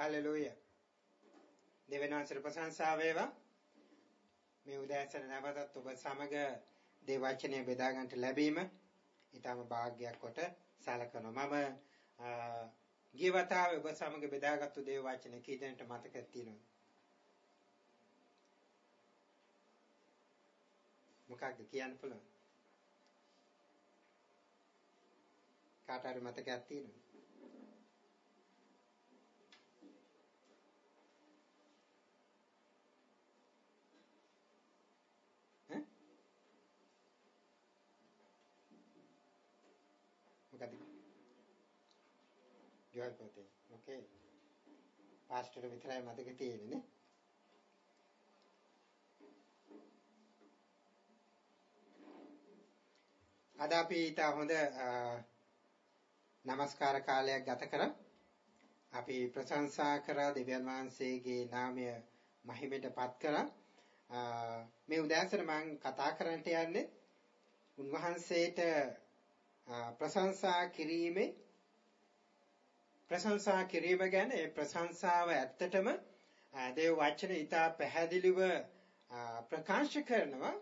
Hallelujah. දෙවියන් වහන්සේට ප්‍රශංසා වේවා. මේ උදෑසන නැවතත් ඔබ සමග දේ වචනය බෙදා ගන්නට ලැබීම ඊටම වාග්යක් කොට සලකනවා. මම ගිය වතාවේ ඔබ සමග බෙදාගත්තු දේ වචන කී දෙනෙක්ට මතක තියෙනවද? මොකක්ද කියන්න පුළුවන්? කාට හරි මතකයක් තියෙනවද? මොකද? ජෝල් පොතේ. ඕකේ. පාස්ටර් විතරයි මතක තියෙන්නේ නේ. අද අපි ඊට හොඳ নমස්කාර කාලයක් ගත කරා. අපි ප්‍රශංසා කරා දෙවියන් වහන්සේගේ නාමය මහිමයටපත් කරා. මේ උදෑසන මම කතා කරන්නට යන්නේ උන්වහන්සේට ප්‍රශංසා කිරීමේ ප්‍රශංසා කිරීම ගැන ඒ ප්‍රශංසාව ඇත්තටම දේව වචන ඉතා පැහැදිලිව ප්‍රකාශ කරනවා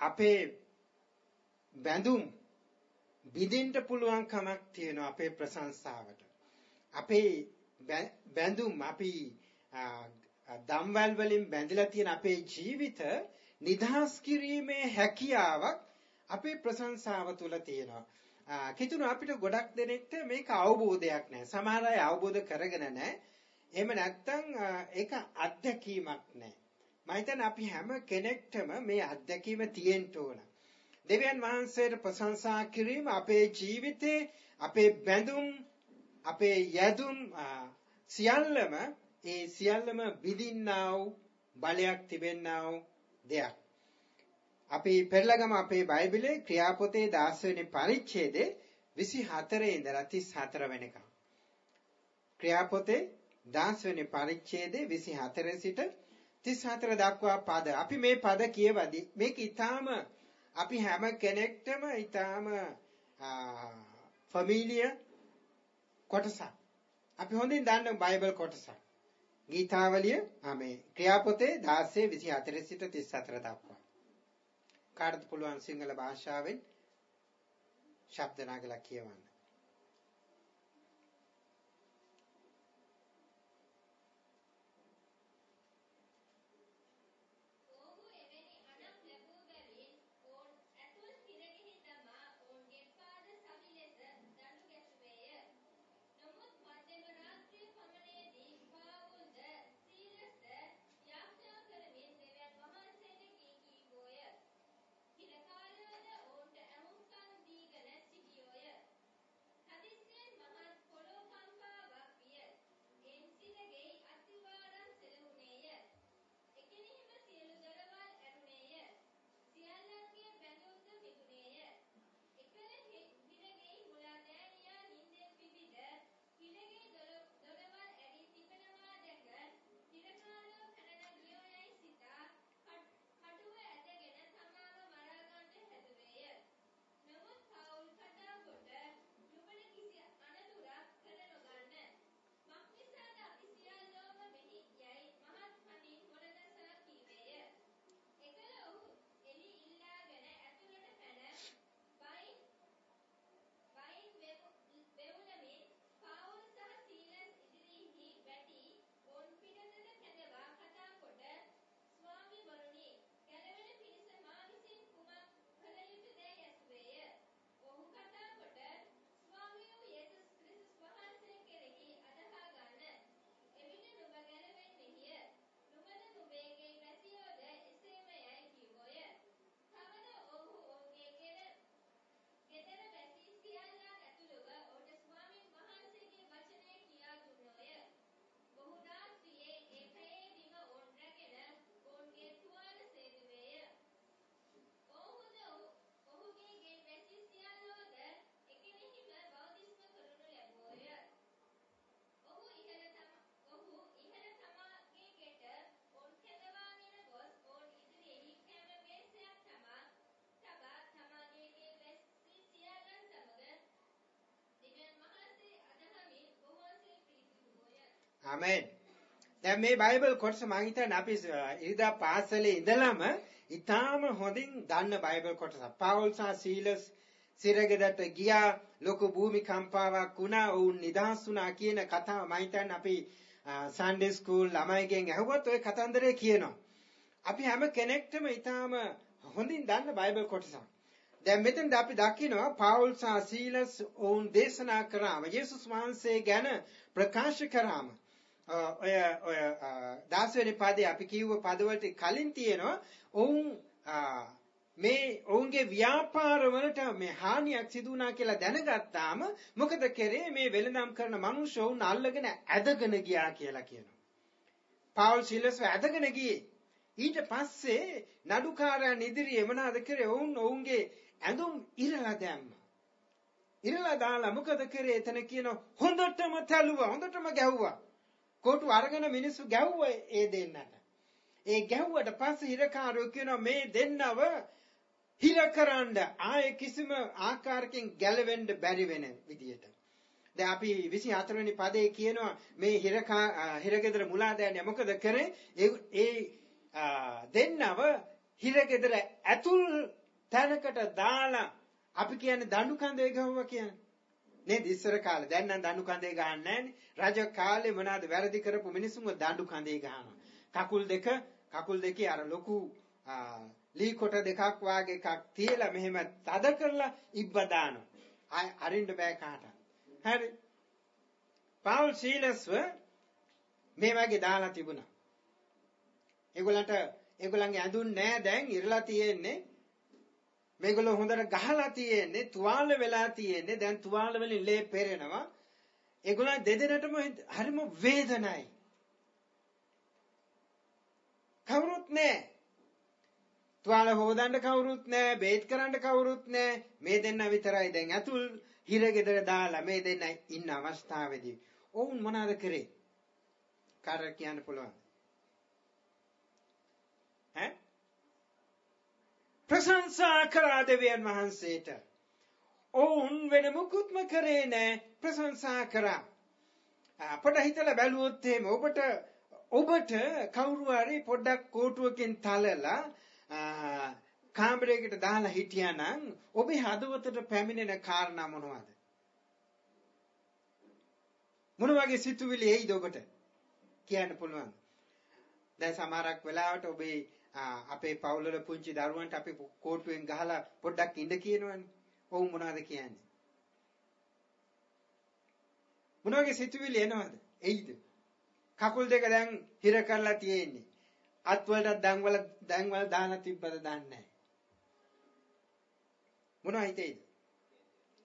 අපේ බැඳුම් බිඳින්න පුළුවන් කමක් තියෙනවා අපේ ප්‍රශංසාවට අපේ බැඳුම් අපි දම්වැල් වලින් බැඳලා තියෙන අපේ ජීවිත නිදහස් කිරීමේ හැකියාවක් අපේ ප්‍රශංසාව තුළ තියෙනවා. කිතුණු අපිට ගොඩක් දෙනෙක්ට මේක අවබෝධයක් නැහැ. සමහර අය අවබෝධ කරගෙන නැහැ. එහෙම නැත්නම් ඒක අත්දැකීමක් නැහැ. මම හිතන්නේ අපි හැම කෙනෙක්ටම මේ අත්දැකීම තියෙන්න ඕන. දෙවියන් වහන්සේට ප්‍රශංසා කිරීම අපේ ජීවිතේ අපේ බැඳුම් අපේ යදුම් සියල්ලම ඒ සියල්ලම බිඳින්නා වූ බලයක් තිබෙන්නා වූ දෙයක්. අපි පෙරලගම අපේ බයිබලයේ ක්‍රියාපොතේ 10 වෙනි පරිච්ඡේදයේ 24 ඉඳලා 34 වෙනකම්. ක්‍රියාපොතේ 10 වෙනි පරිච්ඡේදයේ 24 සිට 34 දක්වා පද. අපි මේ පද කියවදී මේක ඊටාම අපි හැම කෙනෙක්ටම ඊටාම ෆැමිලිය කොටසක්. අපි හොඳින් දන්න බයිබල් කොටසක්. ගීතාවලිය මේ ක්‍රියාපොතේ 16 24 සිට 34 දක්වා. කාටද පුළුවන් සිංහල භාෂාවෙන් ශබ්ද නගලා කියවන්න. ආමෙන්. දැන් මේ බයිබල් කොටස මම හිතන්නේ අපි ඉරිදා පාසලේ ඉඳලම ඊටාම හොඳින් දන්න බයිබල් කොටසක්. පාවුල් සහ සීලස් සිරගෙදරට ගියා ලොකු භූමිකම්පාවක් වුණා ඔවුන් නිදහස් වුණා කියන කතාව මම හිතන්නේ අපි සන්ඩේ ස්කූල් ළමයිගෙන් ඇහුවත් ওই කතන්දරේ කියනවා. අපි හැම කෙනෙක්ටම ඊටාම හොඳින් දන්න බයිබල් කොටසක්. දැන් මෙතනද අපි දකිනවා පාවුල් සහ සීලස් ඔවුන් දේශනා කරාම යේසුස් වහන්සේ ගැන ප්‍රකාශ කරාම ඔය ඔය 10 වෙනි පදේ අපි කිව්ව පදවලට කලින් තියෙනවා ඔවුන් මේ ඔවුන්ගේ ව්‍යාපාර වලට මේ හානියක් සිදු වුණා කියලා දැනගත්තාම මොකද කරේ මේ වෙළඳාම් කරන මිනිස්සු වුන් අල්ලගෙන ඇදගෙන ගියා කියලා කියනවා. පාවුල් සීලස් ඇදගෙන ගියේ. ඊට පස්සේ නඩුකාරයන් ඉදිරියේ මොනවාද කරේ? ඔවුන් ඔවුන්ගේ ඇඳුම් ඉරලා දැම්මා. ඉරලා දාලා මොකද කරේ? එතන කියන හොඳටම තැළුවා, හොඳටම ගැහුවා. කොටු අරගෙන මිනිස්සු ගැහුවා ඒ දෙන්නට. ඒ ගැහුවට පස්සේ හිරකාරයෝ කියනවා මේ දෙන්නව හිරකරන්න ආයේ කිසිම ආකාරකින් ගැලවෙන්න බැරි වෙන විදියට. දැන් අපි 24 වෙනි පදේ කියනවා මේ හිරකා හිරගෙදර මුලාදෑනිය මොකද කරේ? ඒ දෙන්නව හිරගෙදර ඇතුල් තැනකට දාලා අපි කියන්නේ දඬු කඳේ ගහුවා කියන්නේ. නේද ඉස්සර කාලේ දැන් නම් දඬු කඳේ ගහන්නේ රජ කාලේ මොනවාද වැරදි කරපු මිනිස්සුන්ව දඬු කඳේ ගහනවා. කකුල් දෙක කකුල් දෙකේ අර ලොකු ලී කොට දෙකක් වාගේ එකක් තියලා මෙහෙම තද කරලා ඉබ්බ දානවා. ආය අරින්න බෑ කාට. හරි. පාවුල් සීලස්ව මේ වගේ දාලා තිබුණා. ඒගොල්ලන්ට ඒගොල්ලන්ගේ ඇඳුම් නෑ දැන් ඉරලා තියෙන්නේ මේගොල්ලෝ හොඳට ගහලා තියෙන්නේ තුවාල වෙලා තියෙන්නේ. දැන් තුවාල වලින් ලේ පෙරෙනවා. ඒගොල්ලන් දෙදෙනාටම හරිම වේදනයි. කවුරුත් නැහැ තුවාල හොදන්න කවුරුත් නැහැ බේත් කරන්න කවුරුත් නැහැ මේ දෙන්න විතරයි දැන් අතුල් හිරගෙදර දාලා මේ දෙන්න ඉන්න අවස්ථාවේදී. ඔවුන් මොනවද කරේ? කාට කියන්න පුළුවන්? ඈ? ප්‍රශංසා කරා දෙවියන් වහන්සේට. ඔවුන් වෙන මුකුත්ම කරේ නෑ ප්‍රශංසා කරා. අපට හිතලා බැලුවොත් එහෙම ඔබට ඔබට කවුරු හරි පොඩ්ඩක් කෝටුවකින් තලලා කාමරයකට දාලා හිටියානම් ඔබේ හදවතට පැමිණෙන කාරණා මොනවද? මොන වගේ සිතුවිලි එයිද ඔබට? කියන්න පුළුවන්. දැන් සමහරක් වෙලාවට ඔබේ අපේ පවුල්වල පුංචි දරුවන්ට අපි කෝටුවෙන් ගහලා පොඩ්ඩක් ඉඳ කියනවනේ. ඔව් මොනවද කියන්නේ? මොන වගේ සිතුවිලි එනවද? එයිද? කකුල් දෙක දැන් හිර කරලා තියෙන්නේ. අත් වලට දන්වල දන්වල දාලා තිබ්බද දන්නේ නැහැ. මොනවා හිතේද?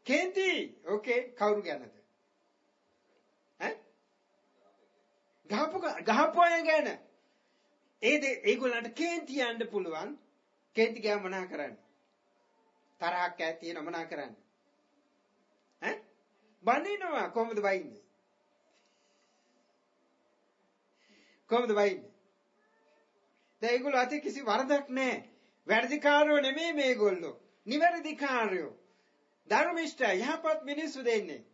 කේන්ති. ඕකේ කවුරු ගැනද? ඈ? ගහපු ගහපු අය ගැන. ඒ දේ ඒගොල්ලන්ට කේන්ති යන්න පුළුවන්. කේන්ති ගියාම මොනා කරන්නේ? තරහක් ඇති තියෙන මොනා කරන්නේ? ඈ? බනිනවා කොහොමද වයින්නේ? කොහොමද වයින්නේ? දැන් ඒගොල්ලෝ අතේ කිසි වරදක් නැහැ. වැරදිකාරයෝ නෙමෙයි මේගොල්ලෝ. නිවැරදිකාරයෝ. ධර්මිෂ්ඨ යහපත් මිනිස්සු දෙන්නේ.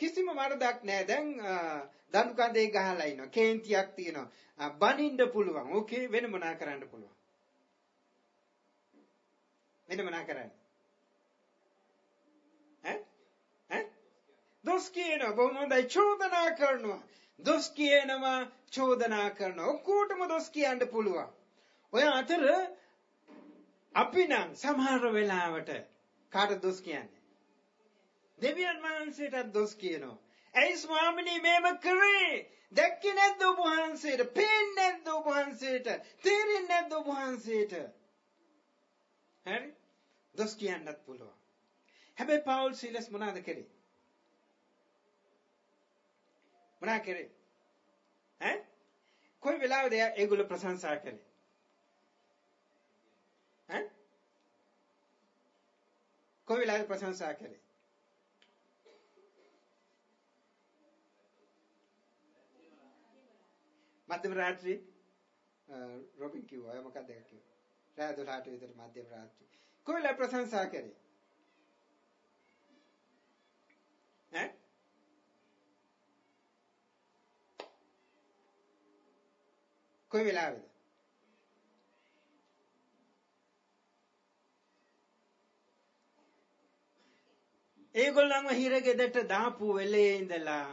කිසිම වරදක් නැහැ. දැන් දණු කඳේ ගහලා ඉනවා. කේන්තියක් තියෙනවා. බනින්න පුළුවන්. ඕකේ වෙන මොනා කරන්න පුළුවන්? වෙන මොනා කරන්නේ? ඈ? ඈ? දොස් කියනවා. බොහොම හොඳයි චෝදනා කරනවා. දොස් කියනවා චෝදනා කරනවා. ඔක්කොටම දොස් කියන්න පුළුවන්. ඔය අතර අපි නම් සමහර වෙලාවට කාට දොස් කියන්නේ? දෙවියන් වහන්සේටත් දොස් කියනවා. ඇයි ස්වාමිනී මේම කරේ? දැක්කේ නැද්ද ඔබ වහන්සේට? පේන්නේ නැද්ද ඔබ වහන්සේට? තේරෙන්නේ නැද්ද ඔබ වහන්සේට? හරි? දොස් කියන්නත් පුළුවන්. හැබැයි පවුල් සීලස් මොනවද කරේ? මොනා කරේ? ඈ? කොයි වෙලාවද ඒගොල්ලෝ ප්‍රශංසා කරේ? ඈ? කොයි වෙලාවද ප්‍රශංසා කරේ? මධ්‍යම රාත්‍රියේ රොබින් කිව්වා. අය මොකක්ද ඒක කිව්වා? රාත්‍රී 12ට විතර මධ්‍යම රාත්‍රී. කොහෙලා ප්‍රශංසා කරේ? ඈ? කොයි වෙලාවෙද? ඒගොල්ලන්ව හිරගෙදරට දාපු වෙලේ ඉඳලා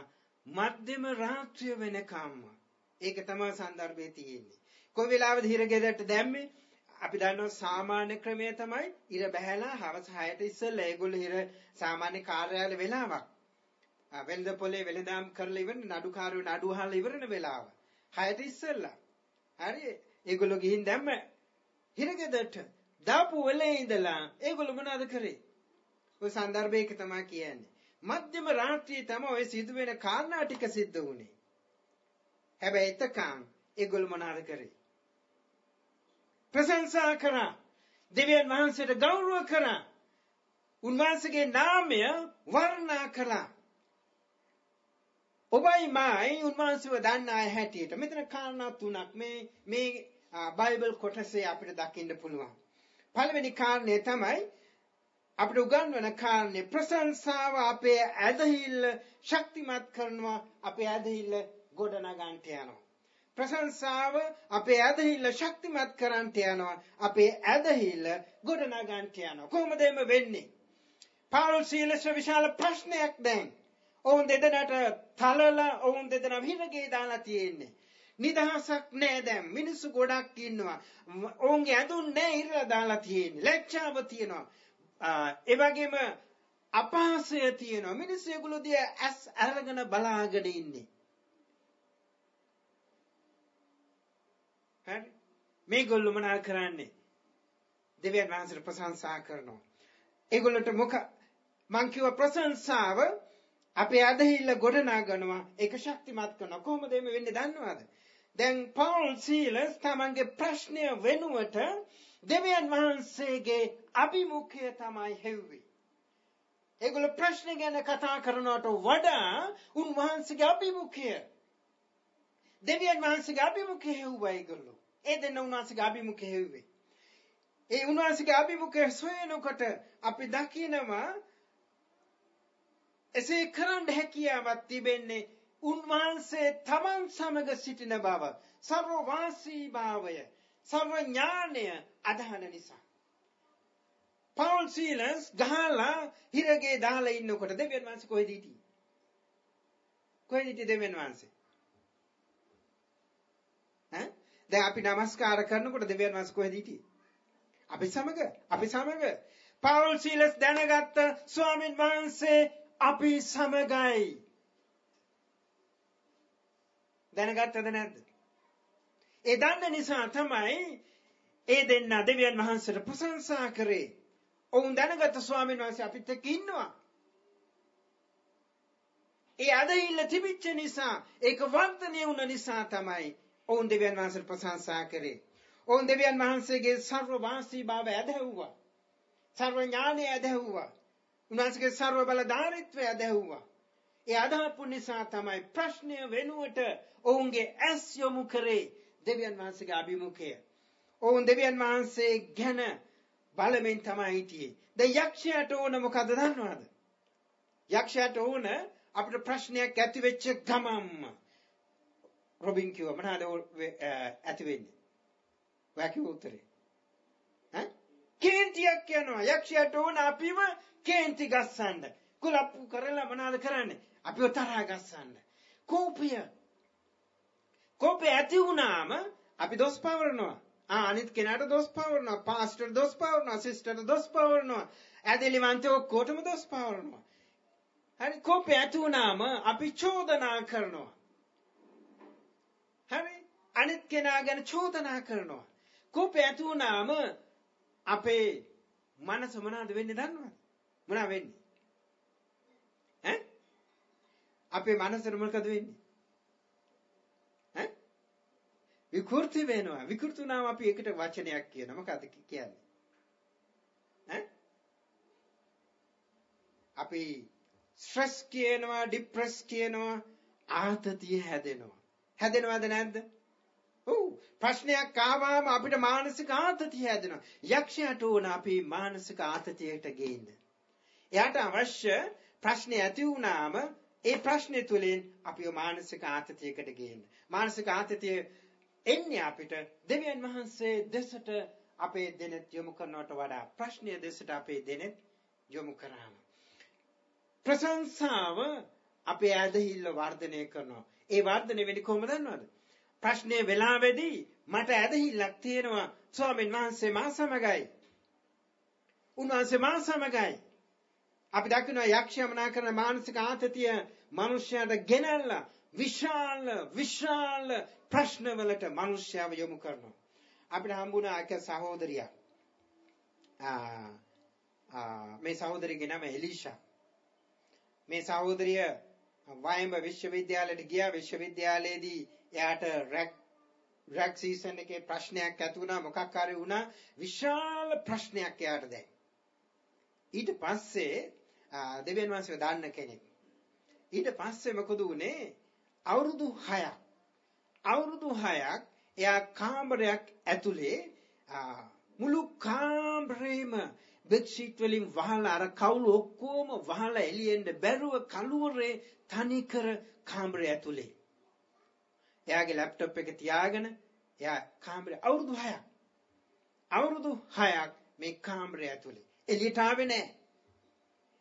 මධ්‍යම රාත්‍රිය වෙනකම්ම ඒක තමයි සන්දර්භයේ තියෙන්නේ. කොයි වෙලාවෙද හිරගෙදරට දැම්මේ? අපි දන්නවා සාමාන්‍ය ක්‍රමය තමයි ඉර බහැලා හවස 6ට ඉස්සෙල්ලා ඒගොල්ලෝ හිර සාමාන්‍ය කාර්යාල වෙලාවක්. වෙළඳ පොලේ වෙළඳාම් කරලා ඉවරන නඩුකාරයෝ නඩු අහලා ඉවරන වෙලාව. 6ට ඉස්සෙල්ලා. හරි ඒගොල්ලෝ ගිහින් දැම්ම හිරගෙදරට දාපු වෙලේ ඉඳලා ඒගොල්ලෝ මොනවද කරේ? ඔය සන්දර්භයක තමයි කියන්නේ. මධ්‍යම රාත්‍රියේ තමයි ඔය සිදුවෙන කාරණා ටික සිද්ධ වුනේ. හැබැයි එතකන් ඒගොල්ලෝ මොනවද කරේ? ප්‍රශංසා කරා. දෙවියන් වහන්සේට ගෞරව කරා. උන්වහන්සේගේ නාමය වර්ණනා කළා. ඔබයි මයි උන්වහන්සේව දන්න අය හැටියට මෙතන කාරණා තුනක් මේ මේ බයිබල් කොටසේ අපිට දකින්න පුළුවන්. පළවෙනි කාරණේ තමයි අපිට උගන්වන කාරණේ ප්‍රශංසාව අපේ ඇදහිල්ල ශක්තිමත් කරනවා අපේ ඇදහිල්ල ගොඩනගන්නට යනවා. ප්‍රශංසාව අපේ ඇදහිල්ල ශක්තිමත් කරන්නට යනවා. අපේ ඇදහිල්ල ගොඩනගන්නට යනවා. කොහොමද එම වෙන්නේ? පාවුල් සීලස් විශාල ප්‍රශ්නයක් දැන්. ඔවුන් දෙදෙනාට තලලා ඔවුන් දෙදෙනා හිරගේ දාලා තියෙන්නේ. නිදහසක් නෑ දැන් මිනිස්සු ගොඩක් ඉන්නවා. ඔවුන්ගේ ඇඳුම් නෑ ඉරලා දාලා තියෙන්නේ. ලැජ්ජාව තියෙනවා. ඒ වගේම අපහාසය තියෙනවා. මිනිස්සු ඒගොල්ලෝ දිහා ඇස් අරගෙන බලාගෙන ඉන්නේ. හරි? මේගොල්ලෝ මොනා කරන්නේ? දෙවියන් වහන්සේට ප්‍රශංසා කරනවා. ඒගොල්ලන්ට මොක මං කිව්ව ප්‍රශංසාව අපේ අදහිල්ල ගොඩනගනවා ඒක ශක්තිමත් කරනවා කොහොමද මේ වෙන්නේ දන්නවද දැන් පවුල් සීලස් තමන්ගේ ප්‍රශ්නය වෙනුවට දෙවියන් වහන්සේගේ අභිමුඛය තමයි හෙව්වේ. ඒගොල්ලෝ ප්‍රශ්න ගැන කතා කරනවට වඩා උන්වහන්සේගේ අභිමුඛය දෙවියන් වහන්සේගේ අභිමුඛය හෙව්වා ඒගොල්ලෝ. ඒ දෙන්න උන්වහන්සේගේ අභිමුඛය හෙව්වේ. ඒ උන්වහන්සේගේ අභිමුඛය සොයනකොට අපි දකිනවා එසේ කරන්න හැකියාවක් තිබෙන්නේ උන්වහන්සේ තමන් සමග සිටින බව සර්ව වාසී භාවය සර්ව ඥානය අදහන නිසා. පවුල් සීලස් ගහලා හිරගේ දාලා ඉන්නකොට දෙවියන් වහන්සේ කොහෙද හිටියේ? කොහෙද හිටියේ දෙවියන් වහන්සේ? ඈ? දැන් අපි নমස්කාර කරනකොට දෙවියන් වහන්සේ කොහෙද හිටියේ අපි සමග අපි සමග පවුල් සීලස් දැනගත්ත ස්වාමින් වහන්සේ අපි සමගයි දැනගත්තද නැද්ද? ඒ දන්න නිසා තමයි ඒ දෙන්න දෙවියන් වහන්සේට ප්‍රශංසා කරේ. ඔවුන් දැනගත්ත ස්වාමීන් වහන්සේ අපිත් එක්ක ඉන්නවා. ඒ අදහිල්ල තිබිච්ච නිසා ඒක වර්ධනය වුණ නිසා තමයි ඔවුන් දෙවියන් වහන්සේට ප්‍රශංසා කරේ. ඔවුන් දෙවියන් වහන්සේගේ සර්ව වාසී භාවය ඇදහුවා. සර්ව ඥානය ඇදහුවා. උන්වහන්සේගේ සර්ව බලධාරීත්වය ඇදහුවා. ඒ අදහපු නිසා තමයි ප්‍රශ්නය වෙනුවට ඔවුන්ගේ ඇස් යොමු කරේ දෙවියන් වහන්සේගේ අභිමුඛය. ඔවුන් දෙවියන් වහන්සේ ගැන බලමින් තමයි හිටියේ. දැන් යක්ෂයාට ඕන මොකද දන්නවද? යක්ෂයාට ඕන අපිට ප්‍රශ්නයක් ඇති වෙච්ච ගමම්ම රොබින් කිව්වා මොනවාද ඇති වෙන්නේ? ඔයා කිව්ව උත්තරේ. ඈ? කේන්තියක් යනවා. යක්ෂයාට ඕන අපිව කේන්ති ගස්සන්න. කුලප්පු කරලා මොනවාද කරන්නේ? අපිව තරහා ගස්සන්න. කෝපය. කෝපය ඇති වුණාම අපි දොස් පවරනවා. ආ අනිත් කෙනාට දොස් පවරනවා. පාස්ටර් දොස් පවරනවා. සිස්ටර් දොස් පවරනවා. ඇදලිවන්තය ඔක්කොටම දොස් පවරනවා. හරි කෝපය ඇති වුණාම අපි චෝදනා කරනවා. හරි අනිත් කෙනා ගැන චෝදනා කරනවා. කෝපය ඇති වුණාම අපේ මනස මොනවද වෙන්නේ දන්නවද? මොනවා වෙන්නේ? ඈ අපේ මනසට මොකද වෙන්නේ? ඈ විකෘති වෙනවා. විකෘති වුණාම අපි ඒකට වචනයක් කියනවා. මොකද කියන්නේ? ඈ අපි ස්ට්‍රෙස් කියනවා, ડિප්‍රෙස් කියනවා, ආතතිය හැදෙනවා. හැදෙනවද නැද්ද? ඔව් ප්‍රශ්නයක් ආවම අපිට මානසික ආතතිය හැදෙනවා. යක්ෂයාට ඕන අපි මානසික ආතතියට ගේන්න. එයාට අවශ්‍ය ප්‍රශ්නේ ඇති වුණාම ඒ ප්‍රශ්නේ තුලින් අපිව මානසික ආතතියකට ගේන්න. මානසික ආතතිය එන්නේ අපිට දෙවියන් වහන්සේ දෙසට අපේ දෙනෙත් යොමු කරනවට වඩා ප්‍රශ්නය දෙසට අපේ දෙනෙත් යොමු කරාම ප්‍රශංසාව අපේ ඇදහිල්ල වර්ධනය කරනවා. ඒ වර්ධනය වෙන්නේ කොහොමද දන්නවද? ප්‍රශ්නේ වෙලාවේදී මට ඇදහිල්ලක් තියෙනවා ස්වාමීන් වහන්සේ මා සමගයි. උන්වහන්සේ මා සමගයි. අපි දකිනවා යක්ෂයමනා කරන මානසික ආතතිය මිනිස්යාට ගෙනල්ලා විශාල විශාල ප්‍රශ්නවලට මිනිස්යාව යොමු කරනවා. අපිට හම්බුණා එක සහෝදරියක්. මේ සහෝදරියගේ නම එලිෂා. මේ සහෝදරිය වයඹ විශ්වවිද්‍යාලයට ගියා විශ්වවිද්‍යාලයේදී එයාට රැක් රැක් සීසන් එකේ ප්‍රශ්නයක් ඇති වුණා මොකක් හරි වුණා විශාල ප්‍රශ්නයක් එයාට දැන්. ඊට පස්සේ දෙවියන් වහන්සේ දාන්න කෙනෙක්. ඊට පස්සේ මොකද වුනේ අවුරුදු 6ක් අවුරුදු 6ක් එයා කාමරයක් ඇතුලේ මුළු කාමරේම බෙඩ්ෂීට් වලින් වහලා අර කවුළු ඔක්කොම වහලා එළියෙන්න බැරුව කලුවරේ තනිකර කාමරය ඇතුලේ. එයාගේ ලැප්ටොප් එක තියාගෙන එයා කාමරේ අවුරුදු 6ක් අවුරුදු 6ක් මේ කාමරය ඇතුලේ. එළියට ආවේ නැහැ.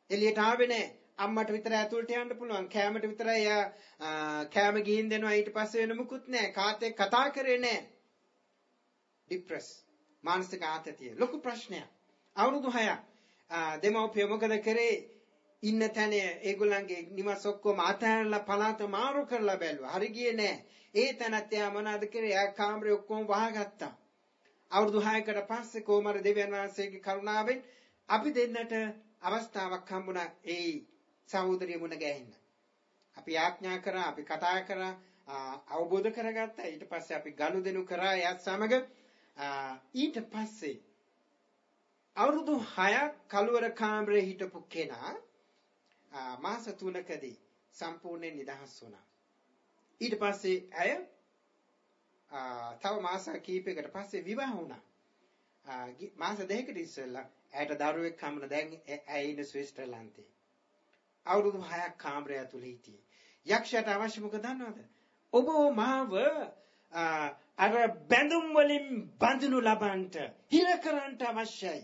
එළියට ආවේ නැහැ. අම්මට විතර ඇතුළට යන්න පුළුවන්. කෑමට විතරයි එයා කෑම ගිහින් දෙනවා ඊට පස්සේ වෙන මුකුත් නැහැ. කාත් එක්ක කතා කරේ නැහැ. ડિප්‍රෙස් මානසික ආතතිය ලොකු ප්‍රශ්නයක්. අවුරුදු 6ක් දෙමව්පිය මොකද කරේ ඉන්න තැන ඒගොල්ලන්ගේ නිවස් ඔක්කොම අතහැරලා පළාත මාරු කරලා බැලුවා. හරි ගියේ නෑ. ඒ තැනත් එයා මොනවද කරේ? එයා කාමරේ ඔක්කොම වහගත්තා. අවුරුදු 6කට පස්සේ කොමර දෙවියන් වහන්සේගේ කරුණාවෙන් අපි දෙන්නට අවස්ථාවක් හම්බුණා ඒ සහෝදරිය මුණ ගැහෙන්න. අපි යාඥා කරා, අපි කතා කරා, අවබෝධ කරගත්තා. ඊට පස්සේ අපි ගනුදෙනු කරා එයත් සමග ඊට පස්සේ අවුරුදු 6ක් කළුවර කාමරේ හිටපු කෙනා මාස 3කදී සම්පූර්ණයෙන් නිදහස් වුණා. ඊට පස්සේ ඇය තව මාස කිහිපයකට පස්සේ විවාහ වුණා. මාස දෙකකට ඉස්සෙල්ලා ඇයට දරුවෙක් හම්බුණා. දැන් ඇය ඉන්නේ ස්විට්සර්ලන්තේ. අවුරුදු 6ක් කාමරය ඇතුළේ හිටියේ. යක්ෂයාට අවශ්‍ය මොකද දන්නවද? ඔබ මාව අර බැඳුම් වලින් බඳිනු ලබන්ට හිර කරන්නට අවශ්‍යයි.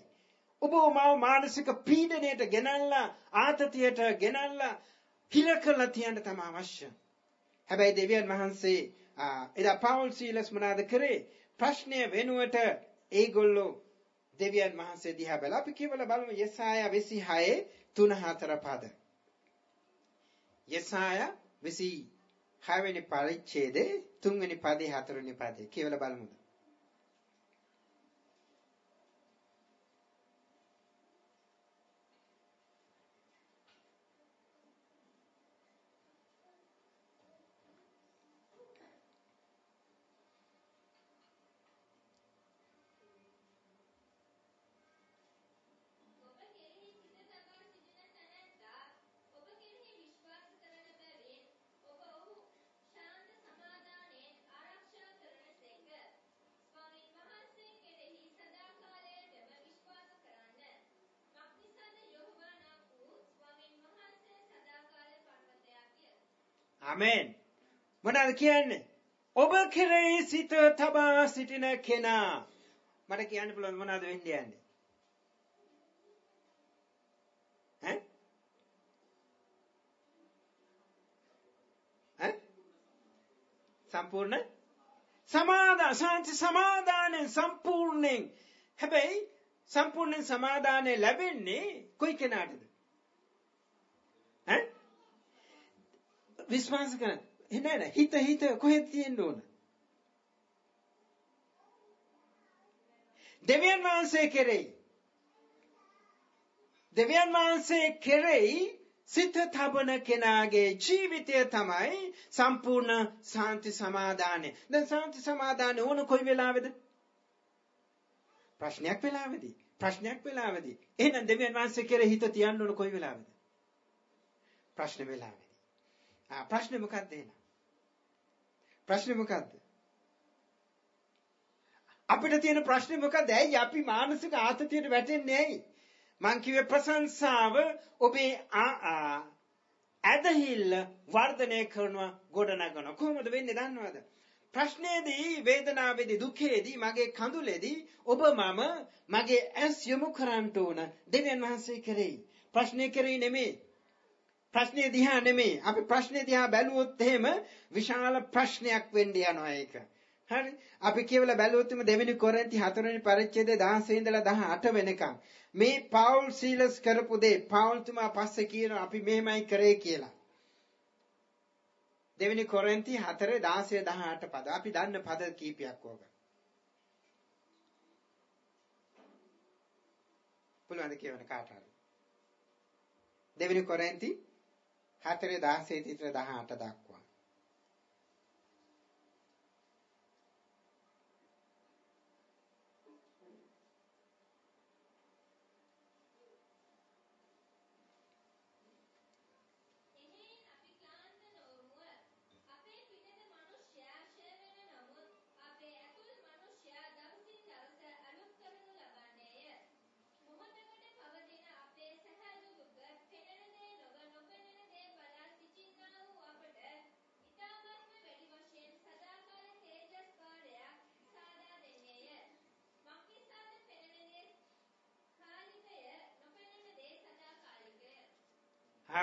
ඔබ මාව මානසික පීඩනයට ගෙනල්ලා ආතතියට ගෙනල්ලා හිර කරලා තියන්න තමයි අවශ්‍ය. හැබැයි දෙවියන් වහන්සේ එදා පවුල් සීලස් මොනවාද කරේ? ප්‍රශ්නය වෙනුවට ඒගොල්ලෝ දෙවියන් වහන්සේ දිහා බැලලා අපි කියවල බලමු යෙසායා 26 3 4 පද. යෙසායා 26 වෙනි පරිච්ඡේදයේ 3 වෙනි පදේ 4 වෙනි පදේ කියවල බලමුද? ආමෙන්. මොනවද කියන්නේ? ඔබ කෙරෙහි සිත තබා සිටින කෙනා. මට කියන්න පුළුවන් මොනවද වෙන්නේ යන්නේ? ඈ? ඈ? සම්පූර්ණ සමාදා සාන්ති සමාදානෙන් සම්පූර්ණයෙන් හැබැයි සම්පූර්ණ සමාදානය ලැබෙන්නේ කොයි කෙනාටද? ඈ? විශ්වාස කරන්න. නෑ නෑ හිත හිත කොහෙද තියෙන්න ඕන? දෙවියන් වහන්සේ කෙරෙහි දෙවියන් වහන්සේ කෙරෙහි සිත තබන කෙනාගේ ජීවිතය තමයි සම්පූර්ණ සාන්ති සමාදානය. දැන් සාන්ති සමාදානය ඕන කොයි වෙලාවෙද? ප්‍රශ්නයක් වෙලාවෙදී. ප්‍රශ්නයක් වෙලාවෙදී. එහෙනම් දෙවියන් වහන්සේ කෙරෙහි හිත තියන්න ඕන කොයි වෙලාවෙද? ප්‍රශ්න වෙලාවේ. ප්‍රශ්නේ මොකක්ද එහෙනම්? ප්‍රශ්නේ මොකක්ද? අපිට තියෙන ප්‍රශ්නේ මොකක්ද? ඇයි අපි මානසික ආතතියට වැටෙන්නේ ඇයි? මං කිව්වේ ප්‍රශංසාව ඔබේ ඇදහිල්ල වර්ධනය කරනවා ගොඩනගනවා. කොහොමද වෙන්නේ දන්නවද? ප්‍රශ්නයේදී වේදනාවේදී දුකේදී මගේ කඳුලේදී ඔබ මම මගේ ඇස් යොමු කරන්න ඕන දෙවියන් වහන්සේ කෙරෙහි ප්‍රශ්නේ කෙරෙහි නෙමෙයි ප්‍රශ්නේ දිහා නෙමෙයි අපි ප්‍රශ්නේ දිහා බැලුවොත් එහෙම විශාල ප්‍රශ්නයක් වෙන්න යනවා ඒක හරි අපි කියවලා බැලුවොත් දෙවෙනි කොරින්ති 4 වෙනි පරිච්ඡේදයේ 16 ඉඳලා 18 වෙනකන් මේ පවුල් සීලස් කරපු දේ පවුල්තුමා පස්සේ කියනවා අපි මෙහෙමයි කරේ කියලා දෙවෙනි කොරින්ති 4 16 18 පද. අපි දන්න පද කීපයක් ඕක. පුළුවන්ද කියවන කාට හරි? දෙවෙනි කොරින්ති 4 16 සිට 18 දක්වා.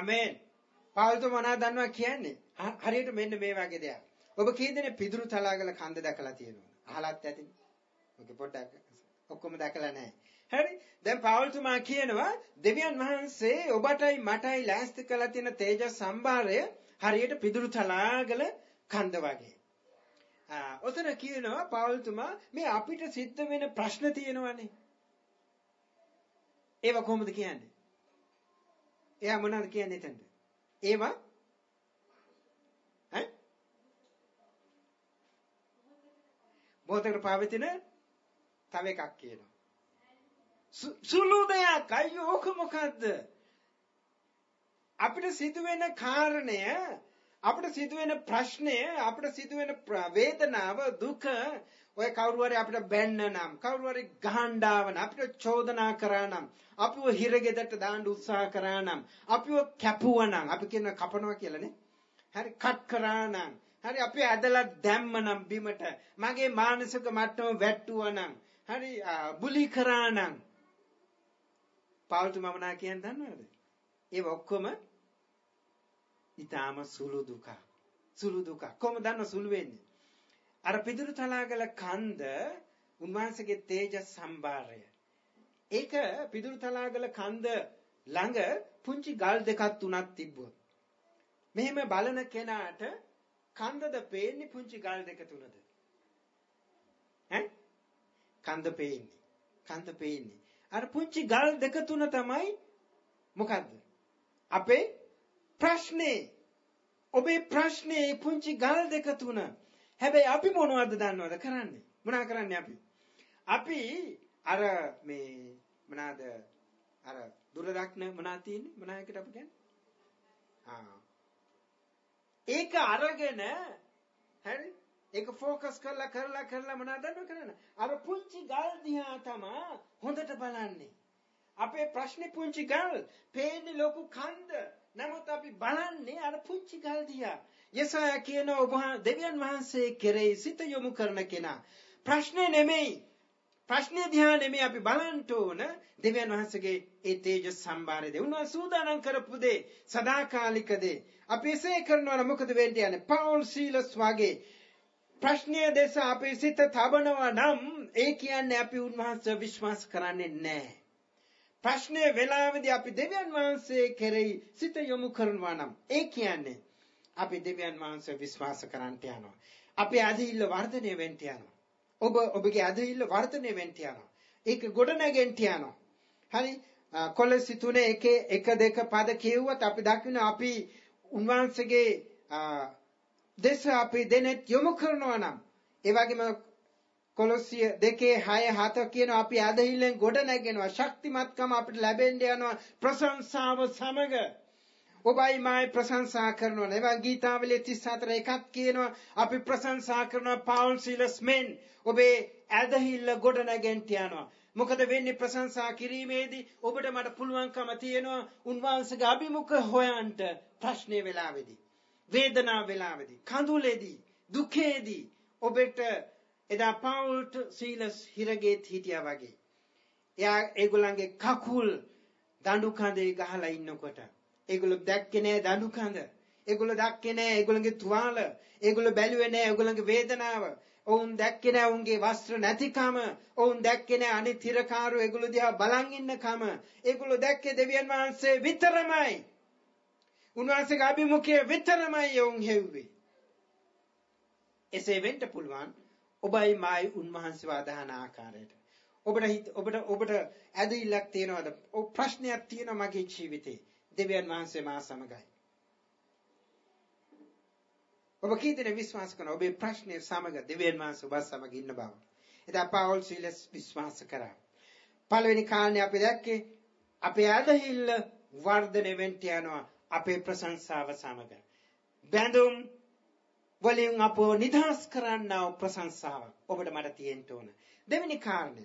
ආමේන්. පාවුල්තු මොනවද දන්නවා කියන්නේ? හරියට මෙන්න මේ වගේ දෙයක්. ඔබ කී දෙනෙක් පිදුරු තලාගල කන්ද දැකලා තියෙනවද? අහලත් ඇතිනේ. ඔක පොඩ්ඩක් ඔක්කොම දැකලා නැහැ. හරි? දැන් පාවුල්තුමා කියනවා දෙවියන් වහන්සේ ඔබටයි මටයි ලෑස්ති කළා තියෙන තේජස් සම්භාරය හරියට පිදුරු තලාගල කන්ද වගේ. ආ ඔතන කියනවා පාවුල්තුමා මේ අපිට සිද්ධ වෙන ප්‍රශ්න තියෙනවනේ. ඒව කොහොමද කියන්නේ? එයා මොනවද කියන්නේ එතනද? ඒවා ඈ මොහොතකට පාවිතින තව එකක් කියනවා. සුළු දෙයක් අයියෝක මොකද්ද? අපිට සිදුවෙන කාරණය අපිට සිදුවෙන ප්‍රශ්නය අපිට සිදුවෙන වේදනාව දුක ඔය කවුරු හරි අපිට බැන්න නම් කවුරු හරි ගහඬාව නම් අපිට චෝදනා කරා නම් අපිව හිරගෙදරට දාන්න උත්සාහ කරා නම් අපිව කැපුවා නම් අපි කියන කපනවා කියලානේ හරි කට් කරා නම් හරි අපි ඇදලා දැම්ම නම් බිමට මගේ මානසික මට්ටම වැට්ටුවා නම් හරි බුලි කරා නම් පාවුල්තුමා මොනා කියන්නේ දන්නවද? ඒ ඔක්කොම ඊටාම සුළු දුක. සුළු දුක. කොහොමද දන්න සුළු වෙන්නේ? අර පිදුරු තලාගල කන්ද උන්වහන්සේගේ තේජස් සම්භාරය. ඒක පිදුරු තලාගල කන්ද ළඟ පුංචි ගල් දෙකක් තුනක් තිබ්බොත්. මෙහෙම බලන කෙනාට කන්දද පේන්නේ පුංචි ගල් දෙක තුනද? ඈ? කන්ද පේන්නේ. කන්ද පේන්නේ. අර පුංචි ගල් දෙක තුන තමයි මොකද්ද? අපේ ප්‍රශ්නේ ඔබේ ප්‍රශ්නේ පුංචි ගල් දෙක තුන. හැබැයි අපි මොනවද දන්නවද කරන්නේ? මොනා කරන්නේ අපි? අපි අර මේ මොනවාද අර දුර දක්න මොනා තියෙන්නේ? මොනා එකට අපි කියන්නේ? ආ. ඒක අරගෙන හරි ඒක ફોકસ කරලා කරලා කරලා මොනවද දන්නව කරන්නේ? අර පුංචි ගල් දිහා තමයි හොඳට බලන්නේ. අපේ ප්‍රශ්නේ පුංචි ගල්, පේන්නේ ලොකු කන්ද, නමුත් අපි බලන්නේ අර පුංචි ගල් දිහා. යසයා කියන ඔබ දෙවියන් වහන්සේ කෙරෙහි සිත යොමු කරන කෙනා. ප්‍රශ්නේ නෙමෙයි. ප්‍රශ්නේ දිහා නෙමෙයි අපි බලන්න ඕන දෙවියන් වහන්සේගේ ඒ තේජස් සම්භාරය දෙ. උන්වහන්සේ සූදානම් කරපු දේ සදාකාලික දේ. අපි එසේ කරනවා නම් මොකද වෙන්නේ යන්නේ? පවුල් සීලස් වගේ ප්‍රශ්නය දෙස අපේ සිත තබනවා නම් ඒ කියන්නේ අපි උන්වහන්සේ විශ්වාස කරන්නේ නැහැ. ප්‍රශ්නය වෙලාවේදී අපි දෙවියන් වහන්සේ කෙරෙහි සිත යොමු කරනවා නම් ඒ කියන්නේ අපි දෙවියන් වහන්සේ විශ්වාස කරන්නට යනවා. අපේ අධිල්ල වර්ධනය වෙන්න යනවා. ඔබ ඔබගේ අධිල්ල වර්ධනය වෙන්න යනවා. ඒක ගොඩනගෙන්න යනවා. හරි කොලසි තුනේ එකේ එක දෙක පද කියුවත් අපි දකින්න අපි උන්වහන්සේගේ දේශ අපි දෙනෙත් යොමු කරනවා නම් ඒ වගේම කොලොසිය දෙකේ 6 7 කියන අපි අදහිල්ලෙන් ගොඩ නැගෙනවා ශක්තිමත්කම අපිට ලැබෙන්න යනවා ප්‍රශංසාව සමග ඔබයි මායි ප්‍රශංසා කරනවා. එවන් ගීතාවලිය 34 එකක් කියනවා. අපි ප්‍රශංසා කරනවා පාවුල් සීලස් මෙන් ඔබේ ඇදහිල්ල ගොඩ නැගෙන්න යනවා මොකද වෙන්නේ ප්‍රශංසා කිරීමේදී? ඔබට මට පුළුවන්කම තියෙනවා උන්වහන්සේගේ අභිමුඛ හොයන්ට ප්‍රශ්නේ වෙලාවේදී වේදනාව වෙලාවේදී කඳුලේදී දුකේදී ඔබට එදා පවුල්ට සීලස් හිරගේත් හිටියා වගේ. එයා ඒගොල්ලන්ගේ කකුල් දඬු කඳේ ගහලා ඉන්නකොට ඒගොල්ලෝ දැක්කේ නෑ දඬු කඳ. ඒගොල්ලෝ දැක්කේ නෑ ඒගොල්ලන්ගේ තුවාල. ඒගොල්ලෝ බැලුවේ නෑ ඒගොල්ලන්ගේ වේදනාව. ඔවුන් දැක්කේ නෑ ඔවුන්ගේ වස්ත්‍ර නැතිකම. ඔවුන් දැක්කේ නෑ අනිත් හිරකාරු ඒගොල්ලෝ දිහා බලන් ඉන්නකම. ඒගොල්ලෝ දැක්කේ දෙවියන් වහන්සේ විතරමයි. උන්වහන්සේගේ අභිමුඛය විතරමයි ඔවුන් හෙව්වේ. එසේ වෙන්න පුළුවන් ඔබයි මායි උන්වහන්සේව අදහන ආකාරයට. ඔබට ඔබට ඔබට ඇදහිල්ලක් තියෙනවද? ඔව් ප්‍රශ්නයක් තියෙනවා මගේ ජීවිතේ. දෙවියන් වහන්සේ මා සමගයි. ඔබ කී දෙනෙක් විශ්වාස කරනවා ඔබේ ප්‍රශ්නය සමග දෙවියන් වහන්සේ ඔබ සමග ඉන්න බව. එදා පවුල් සීලස් විශ්වාස කරා. පළවෙනි කාරණේ අපි දැක්කේ අපේ ඇදහිල්ල වර්ධනය වෙන්න යනවා අපේ ප්‍රශංසාව සමග. බැඳුම් වලින් අපව නිදහස් කරන්නා වූ ප්‍රශංසාව ඔබට මට තියෙන්න ඕන. දෙවෙනි කාරණය.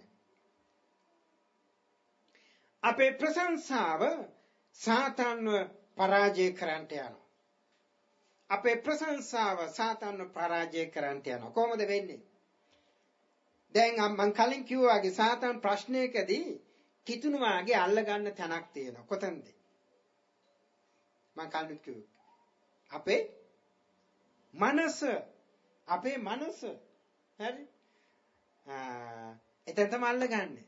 අපේ ප්‍රශංසාව සාතන්ව පරාජය කරන්නට යනවා. අපේ ප්‍රශංසාව සාතන්ව පරාජය කරන්නට යනවා. කොහොමද වෙන්නේ? දැන් මම කලින් කිව්වා වගේ සාතන් ප්‍රශ්නයකදී කිතුණු වාගේ අල්ල ගන්න තැනක් තියෙනවා. කොතනද? මම කලින් කිව්වා. අපේ මනස අපේ මනස හරි එතන තමයි අල්ලගන්නේ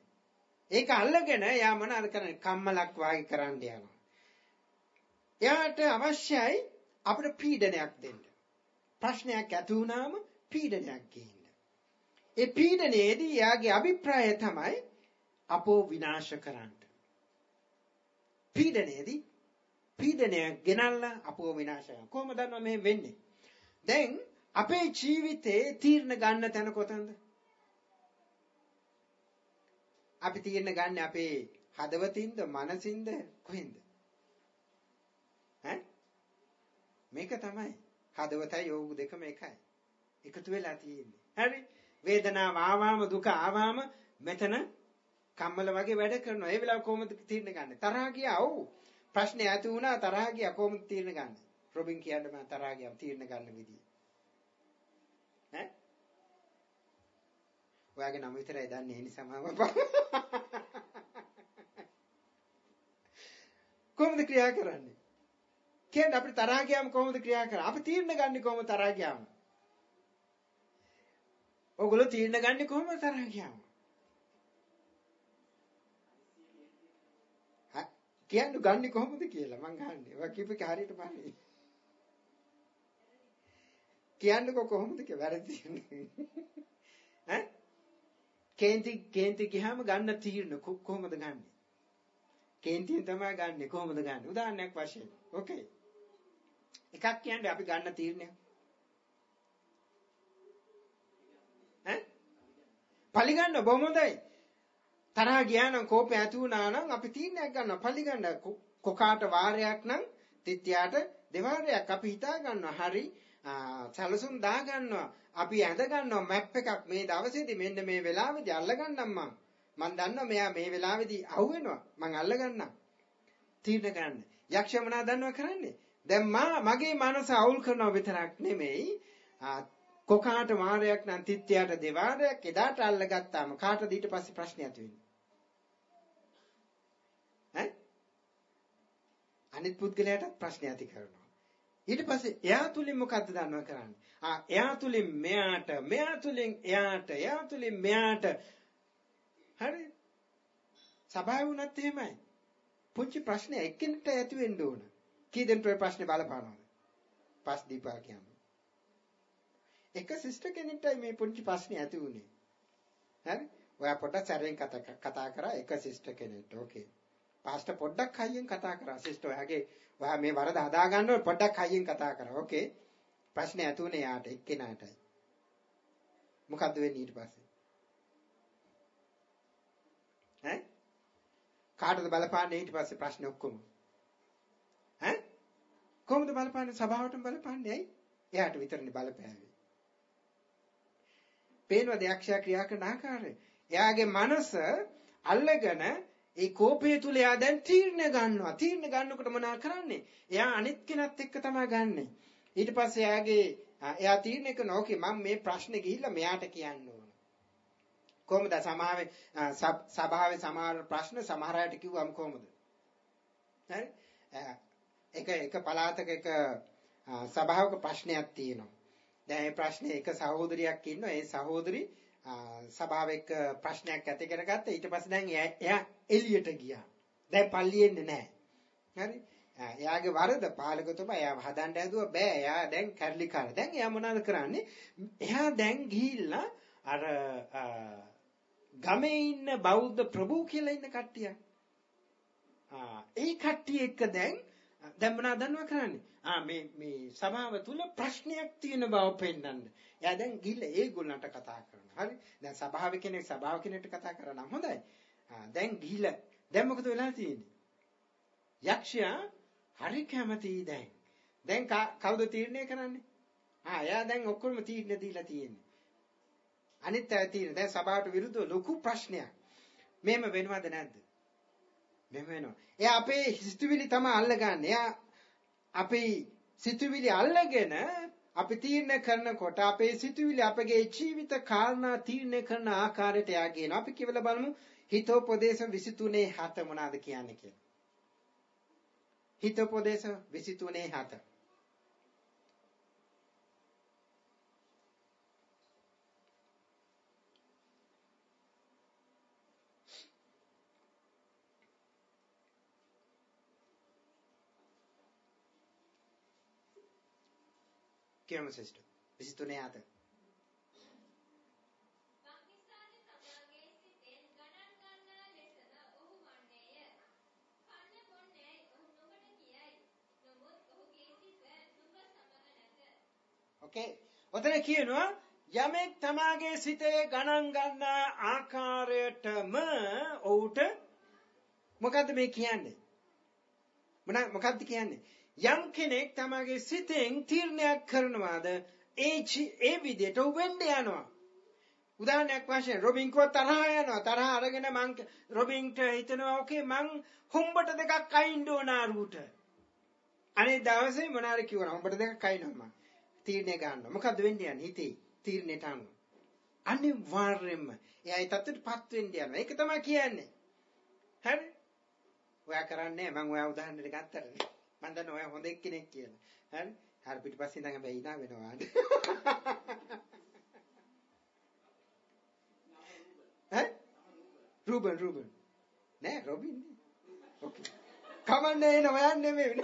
ඒක අල්ලගෙන යා මොනවාද කරන්නේ කම්මලක් වාගේ කරන්න යනවා එයාට අවශ්‍යයි අපිට පීඩනයක් දෙන්න. ප්‍රශ්නයක් ඇති වුණාම පීඩනයක් ගේන්න. ඒ පීඩනයේදී එයාගේ අභිප්‍රායය තමයි අපෝ විනාශ කරන්න. පීඩනයේදී පීඩනයක් ගෙනල්ලා අපෝ විනාශ කරනවා කොහොමද දන්නව මේ වෙන්නේ? දැන් අපේ ජීවිතේ තීරණ ගන්න තැන කොතනද? අපි තීරණ ගන්න අපේ හදවතින්ද මනසින්ද කොහෙන්ද? ඈ මේක තමයි හදවතයි යෝග දෙකම එකයි. එකතු වෙලා තියෙන්නේ. හරි? වේදනාව ආවම දුක ආවම මෙතන කම්මල වගේ වැඩ කරනවා. ඒ වෙලාව කොහොමද තීරණ ගන්න? තරහ ගියා. ඔව්. ප්‍රශ්නේ ඇති වුණා තරහ ගියා කොහොමද තීරණ ගන්න? රොබින් කියන්න මම තරහා ගියම් තීරණ ගන්න විදිය. ඈ? ඔයාගේ නම විතරයි දන්නේ ඒ නිසා මම කොහොමද ක්‍රියා කරන්නේ? කියන්නේ අපිට තරහා ගියාම කොහොමද ක්‍රියා කරන්නේ? අපි තීරණ ගන්නේ කොහොමද තරහා ගියාම? ඔයගොල්ලෝ තීරණ ගන්නේ කොහොමද තරහා ගියාම? කියන්නේ ගන්නේ කොහොමද කියලා මං අහන්නේ. ඔයා කියපේක හරියට බලන්නේ. කියන්නකො කොහොමද කියලා වැරදි ඈ කේන්ති කේන්ති ගියාම ගන්න තීරණ කොහොමද ගන්නෙ කේන්තියෙන් තමයි ගන්නෙ කොහොමද ගන්නෙ උදාහරණයක් වශයෙන් ඕකේ එකක් කියන්නේ අපි ගන්න තීරණයක් ඈ පරිගන්න බොහොම හොඳයි තරහා ගියා නම් කෝපය ඇති වුණා නම් අපි තීරණයක් ගන්නවා පරිගන්න කොකාට වාරයක් නම් තිත්‍යාට දෙවාරයක් අපි හිතා ගන්නවා හරි සැලසුම් දා ගන්නවා. අපි ඇඳ ගන්නවා මැප් එකක් මේ දවසේදී මෙන්න මේ වෙලාවේදී අල්ල ගන්නම් මං. මං දන්නවා මෙයා මේ වෙලාවේදී අහුවෙනවා. මං අල්ල ගන්නම්. තීරණ ගන්න. යක්ෂයා මොනවද දන්නව කරන්නේ? දැන් මා මගේ මනස අවුල් කරනව විතරක් නෙමෙයි. කොකාට මාරයක් නම් තිත්‍යයට දෙවාරයක් එදාට අල්ලගත්තාම කාටද ඊට පස්සේ ප්‍රශ්නයක් ඇති වෙන්නේ? ඈ? අනිත් පුද්ගලයාට ප්‍රශ්න ඇති කරනවා. ඊට පස්සේ එයා තුලින් මොකද්ද දන්නව කරන්නේ? ආ එයා තුලින් මෙයාට, මෙයා තුලින් එයාට, එයා තුලින් මෙයාට. හරි? සබාව වුණත් එහෙමයි. පුංචි ප්‍රශ්න එක්කෙනෙක්ට ඇති වෙන්න ඕන. කී දෙනෙක් ඔය ප්‍රශ්නේ බලපානවද? පස් දීපා කියන්නේ. එක සිස්ටර් කෙනෙක්ටයි මේ පුංචි ප්‍රශ්නේ ඇති වුණේ. හරි? ඔයා පොඩ්ඩක් සැරෙන් කතා කරා එක සිස්ටර් කෙනෙක්ට. ඕකේ. පාස්ටර් පොඩ්ඩක් හයියෙන් කතා කරා. සිස්ටර් ඔයාගේ ඔයා මේ වරද හදා ගන්න ඕනේ පොඩ්ඩක් හයියෙන් කතා කරා. ඕකේ. ප්‍රශ්නේ ඇතුනේ යාට එක්කෙනාටයි. මොකද්ද වෙන්නේ ඊට පස්සේ? ඈ? කාටද බලපාන්නේ ඊට පස්සේ ප්‍රශ්නේ ඔක්කොම? ඈ? කොහොමද බලපාන්නේ සභාවටම බලපාන්නේ ඇයි? එයාට විතරනේ බලපෑවේ. පේනවද යක්ෂයා ක්‍රියා කරන ආකාරය? එයාගේ මනස අල්ලගෙන ඒ කෝපය තුල එයා දැන් තීරණ ගන්නවා. තීරණ ගන්නකොට මොනා කරන්නේ? එයා අනිත් කෙනත් එක්ක තමයි ගන්නෙ. ඊට පස්සේ එයාගේ එයා තීරණය කරනවා ඕකේ මම මේ ප්‍රශ්නේ ගිහිල්ලා මෙයාට කියන්න ඕන. කොහොමද සමාවේ සභාවේ සමහර ප්‍රශ්න සමහර අයට කිව්වම කොහොමද? හරි? එක එක පළාතක එක සභාවක ප්‍රශ්නයක් තියෙනවා. දැන් මේ ප්‍රශ්නේ එක සහෝදරියක් ඉන්නවා. ඒ සහෝදරි සභාව එක්ක ප්‍රශ්නයක් ඇති කරගත්තා. ඊට පස්සේ දැන් එයා එළියට ගියා. දැන් පල්ලියෙන්නේ නැහැ. හරි? එයාගේ වරද පාලකතුමා එයාව හදන්න හැදුවා බෑ. එයා දැන් කැරලි කාලා. දැන් එයා මොනවද කරන්නේ? එයා දැන් ගිහිල්ලා අර ගමේ ඉන්න බෞද්ධ ප්‍රභූ කියලා ඉන්න කට්ටිය. ආ ඒ කට්ටිය එක්ක දැන් දැන් මොනවද දන්නව කරන්නේ? ආ මේ මේ සභාව තුල ප්‍රශ්නයක් තියෙන බව පෙන්වන්න. එයා දැන් ගිහිල්ලා ඒගොල්ලන්ට කතා කරනවා. හරි? දැන් සභාව කෙනෙක් සභාව කෙනෙක්ට කතා කරා නම් හොඳයි. ආ දැන් ගිහිල්ලා දැන් මොකද වෙලා තියෙන්නේ? යක්ෂයා හරි කැමතියි දැන්. දැන් කවුද තීරණය කරන්නේ? ආ එයා දැන් ඔක්කොම තීරණ දීලා තියෙන්නේ. අනිත් අය තීරණ දැන් සභාවට විරුද්ධව ලොකු ප්‍රශ්නයක්. මෙහෙම වෙනවද නැද්ද? මෙහෙම වෙනවා. එයා අපේ සිතුවිලි තමයි අල්ලගන්නේ. එයා අපේ සිතුවිලි අල්ලගෙන අපි තීරණය කරනකොට අපේ සිතුවිලි අපගේ ජීවිත කාරණා තීරණය කරන ආකාරයට එයා කියනවා. අපි කියවලා බලමු හිතෝපදේශ 23 7 මොනවාද කියන්නේ කියලා. හිතෝපදේශ 23 7 කියමු සිස්ටර් 23 7 ඕකේ ඔතන කියනවා යමෙක් තමාගේ සිතේ ගණන් ගන්න ආකාරයටම ඔහුට මොකද්ද මේ කියන්නේ? මොන මොකද්ද කියන්නේ? යම් කෙනෙක් තමාගේ සිතෙන් තීරණයක් කරනවාද ඒ ඒ විදිහට වෙන්න යනවා උදාහරණයක් වශයෙන් රොබින් කෝ තරහ යනවා තරහ අරගෙන මං රොබින්ට හිතනවා ඕකේ මං හොම්බට දෙකක් අයින්න ඕන ආරුට අනේ දවසේ මොනාර කිව්වනම් හොම්බට දෙකක් අයින්නවා මං තීරණය ගන්නවා. මොකද්ද වෙන්නේ යන්නේ හිතේ තීරණයට අනුව. අනිවාර්යයෙන්ම එයා ඒ තත්ත්වයටපත් වෙන්න යනවා. ඒක තමයි කියන්නේ. හරි? ඔයා කරන්නේ මම ඔයා උදාහරණයක් ගත්තට මම දන්නවා ඔයා හොඳ එක්කෙනෙක් කියලා. හරි? හරි පිටිපස්සේ ඉඳන් හැබැයි ඉනා වෙනවා. ඈ? Reuben Reuben. නෑ රොබින් නේ. ඔකේ. කමන්නේ එන ඔයා නෙමෙයි.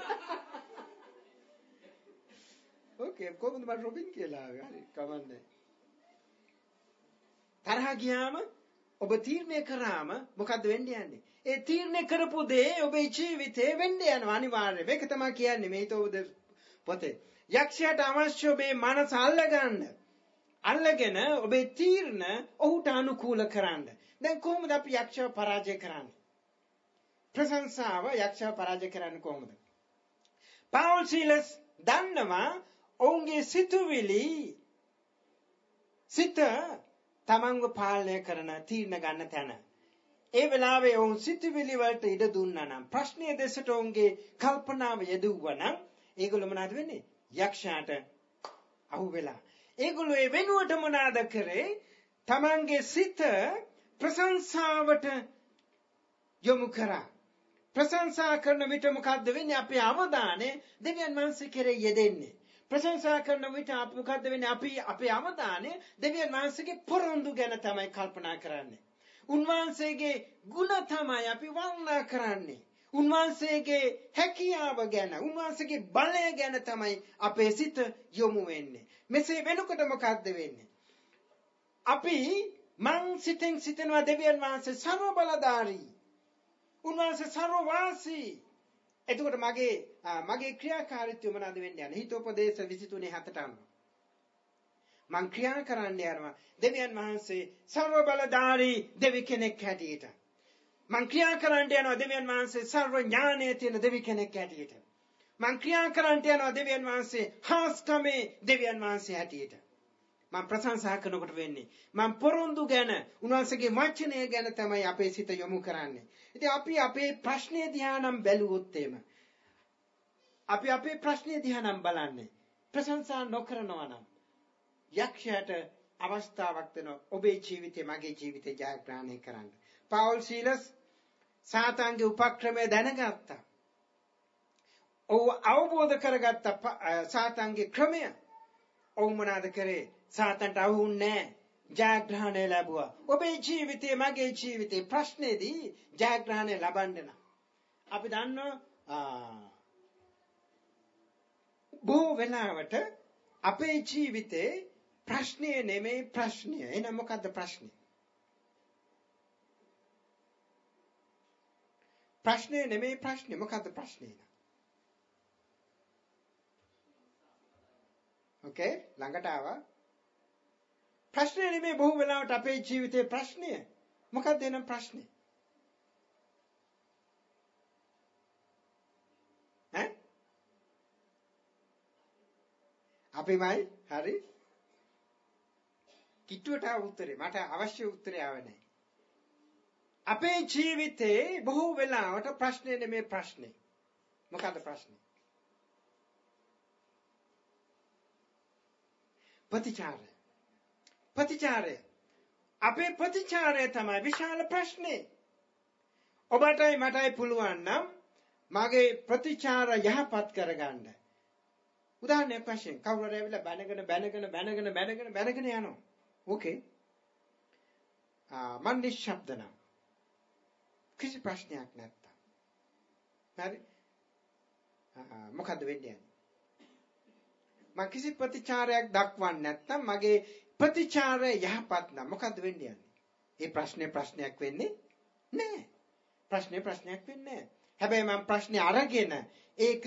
ඕකේ කොහොමද මට රොබින් කියලා ආවේ හරි කමන්නේ තරහ ගියාම ඔබ තීරණය කරාම මොකද්ද වෙන්නේ යන්නේ ඒ තීරණය කරපු දේ ඔබේ ජීවිතේ වෙන්නේ යනවා අනිවාර්යයෙන් මේක තමයි කියන්නේ මේ තෝද පොතේ. යක්ෂයාට අවශ්‍ය ඔබේ මනස අල්ලගන්න. අල්ලගෙන ඔබේ තීරණ ඔහුට අනුකූල කරන්න. දැන් කොහොමද අපි යක්ෂව පරාජය කරන්නේ? ප්‍රශංසාව යක්ෂව පරාජය කරන්නේ කොහොමද? පවුල් සීලස් දන්නවා ඔවුන්ගේ සිතුවිලි සිත තමන්ව පාලනය කරන තීරණ ගන්න තැන. ඒ වෙලාවේ ඔවුන් සිතුවිලි වලට ඉඩ දුන්නා නම් ප්‍රශ්නයේ දෙසට ඔවුන්ගේ කල්පනාව යෙදුවා නම් ඒගොල්ලෝ මොනවද වෙන්නේ? යක්ෂයාට අහු වෙලා. ඒගොල්ලෝ ඒ වෙනුවට මොනවද කරේ? තමන්ගේ සිත ප්‍රශංසාවට යොමු කරා. ප්‍රශංසා කරන විට මොකද්ද වෙන්නේ? අපේ අවධානය දෙවියන් වහන්සේ කෙරෙහි යෙදෙන්නේ. ප්‍රශංසා කරන විට අපි මොකද්ද වෙන්නේ? අපි අපේ අවධානය දෙවියන් වහන්සේගේ පොරොන්දු ගැන තමයි කල්පනා කරන්නේ. උන්වහන්සේගේ ಗುಣ තමයි අපි වර්ණනා කරන්නේ. උන්වහන්සේගේ හැකියාව ගැන උන්වහන්සේගේ බලය ගැන තමයි අපේ සිත යොමු වෙන්නේ. මෙසේ වෙනකොට මොකද්ද වෙන්නේ? අපි මං සිතෙන් සිතනවා දෙවියන් වහන්සේ ਸਰව බලධාරී. උන්වහන්සේ ਸਰවවාසී. එතකොට මගේ මගේ ක්‍රියාකාරීත්වය මොනවාද වෙන්නේ? හිතෝපදේශ 23 7 අනුව. මං ක්‍රියා කරන්න යනවා. දෙවියන් වහන්සේ ਸਰව බලධාරී දෙවි කෙනෙක් හැටියට. මං ක්‍රියා කරන්න යනවා දෙවියන් වහන්සේ ਸਰව ඥානය තියෙන දෙවි කෙනෙක් හැටියට. මං ක්‍රියා කරන්න යනවා දෙවියන් වහන්සේ හාස්කමේ දෙවියන් වහන්සේ හැටියට. මම ප්‍රශංසා කරනකොට වෙන්නේ මම පොරොන්දු ගැන උන්වහන්සේගේ වචනය ගැන තමයි අපේ සිත යොමු කරන්නේ. ඉතින් අපි අපේ ප්‍රශ්නේ දිහා නම් බැලුවොත් එම අපි අපේ ප්‍රශ්නේ දිහා නම් බලන්නේ ප්‍රශංසා නොකරනවා නම්. යක්ෂයාට අවස්ථාවක් දෙනවා ඔබේ ජීවිතේ මගේ ජීවිතේ ජයග්‍රහණය කරන්න. පාවුල් සීලස් සාතාන්ගේ උපක්‍රමය දැනගත්තා. ඔහු අවබෝධ කරගත්ත සාතාන්ගේ ක්‍රමය. ඔහු මොනවාද කරේ? සාතන්ට අහුුන්නේ ජයග්‍රහණය ලැබුවා. ඔබේ ජීවිතේ මගේ ජීවිතේ ප්‍රශ්නේදී ජයග්‍රහණය ලබන්න අපි දන්නවා බොහෝ වෙලාවට අපේ ජීවිතේ ප්‍රශ්නය නෙමෙයි ප්‍රශ්නය. එහෙනම් මොකද්ද ප්‍රශ්නේ? ප්‍රශ්නේ නෙමෙයි ප්‍රශ්නේ. මොකද්ද ප්‍රශ්නේ? ඕකේ ළඟට ආවා. ප්‍රශ්නේ නෙමෙයි බොහෝ වෙලාවට අපේ ජීවිතේ ප්‍රශ්නය. මොකක්ද එනම් ප්‍රශ්නේ? ඈ? අපිමයි හරි කිට්ටුවට ආව උත්තරේ මට අවශ්‍ය උත්තරය ආවේ නැහැ. අපේ ජීවිතේ බොහෝ වෙලාවට ප්‍රශ්නේ නෙමෙයි ප්‍රශ්නේ. මොකද්ද ප්‍රශ්නේ? ප්‍රතිචාරය. ප්‍රතිචාරය. අපේ ප්‍රතිචාරය තමයි විශාල ප්‍රශ්නේ. ඔබටයි මටයි පුළුවන් නම් මගේ ප්‍රතිචාර යහපත් කරගන්න. උදාහරණයක් වශයෙන් කවුරු හරි ඇවිල්ලා බැනගෙන බැනගෙන බැනගෙන බැනගෙන බැනගෙන යනවා. ඕකේ. ආ මන් නිශ්ශබ්ද නම් කිසි ප්‍රශ්නයක් නැත්තම්. හරි. මොකද්ද වෙන්නේ? මම කිසි ප්‍රතිචාරයක් දක්වන්නේ නැත්නම් මගේ ප්‍රතිචාරය යහපත් නම් මොකද්ද වෙන්නේ යන්නේ? ඒ ප්‍රශ්නේ ප්‍රශ්නයක් වෙන්නේ නැහැ. ප්‍රශ්නේ ප්‍රශ්නයක් වෙන්නේ නැහැ. හැබැයි මම ප්‍රශ්නේ අරගෙන ඒක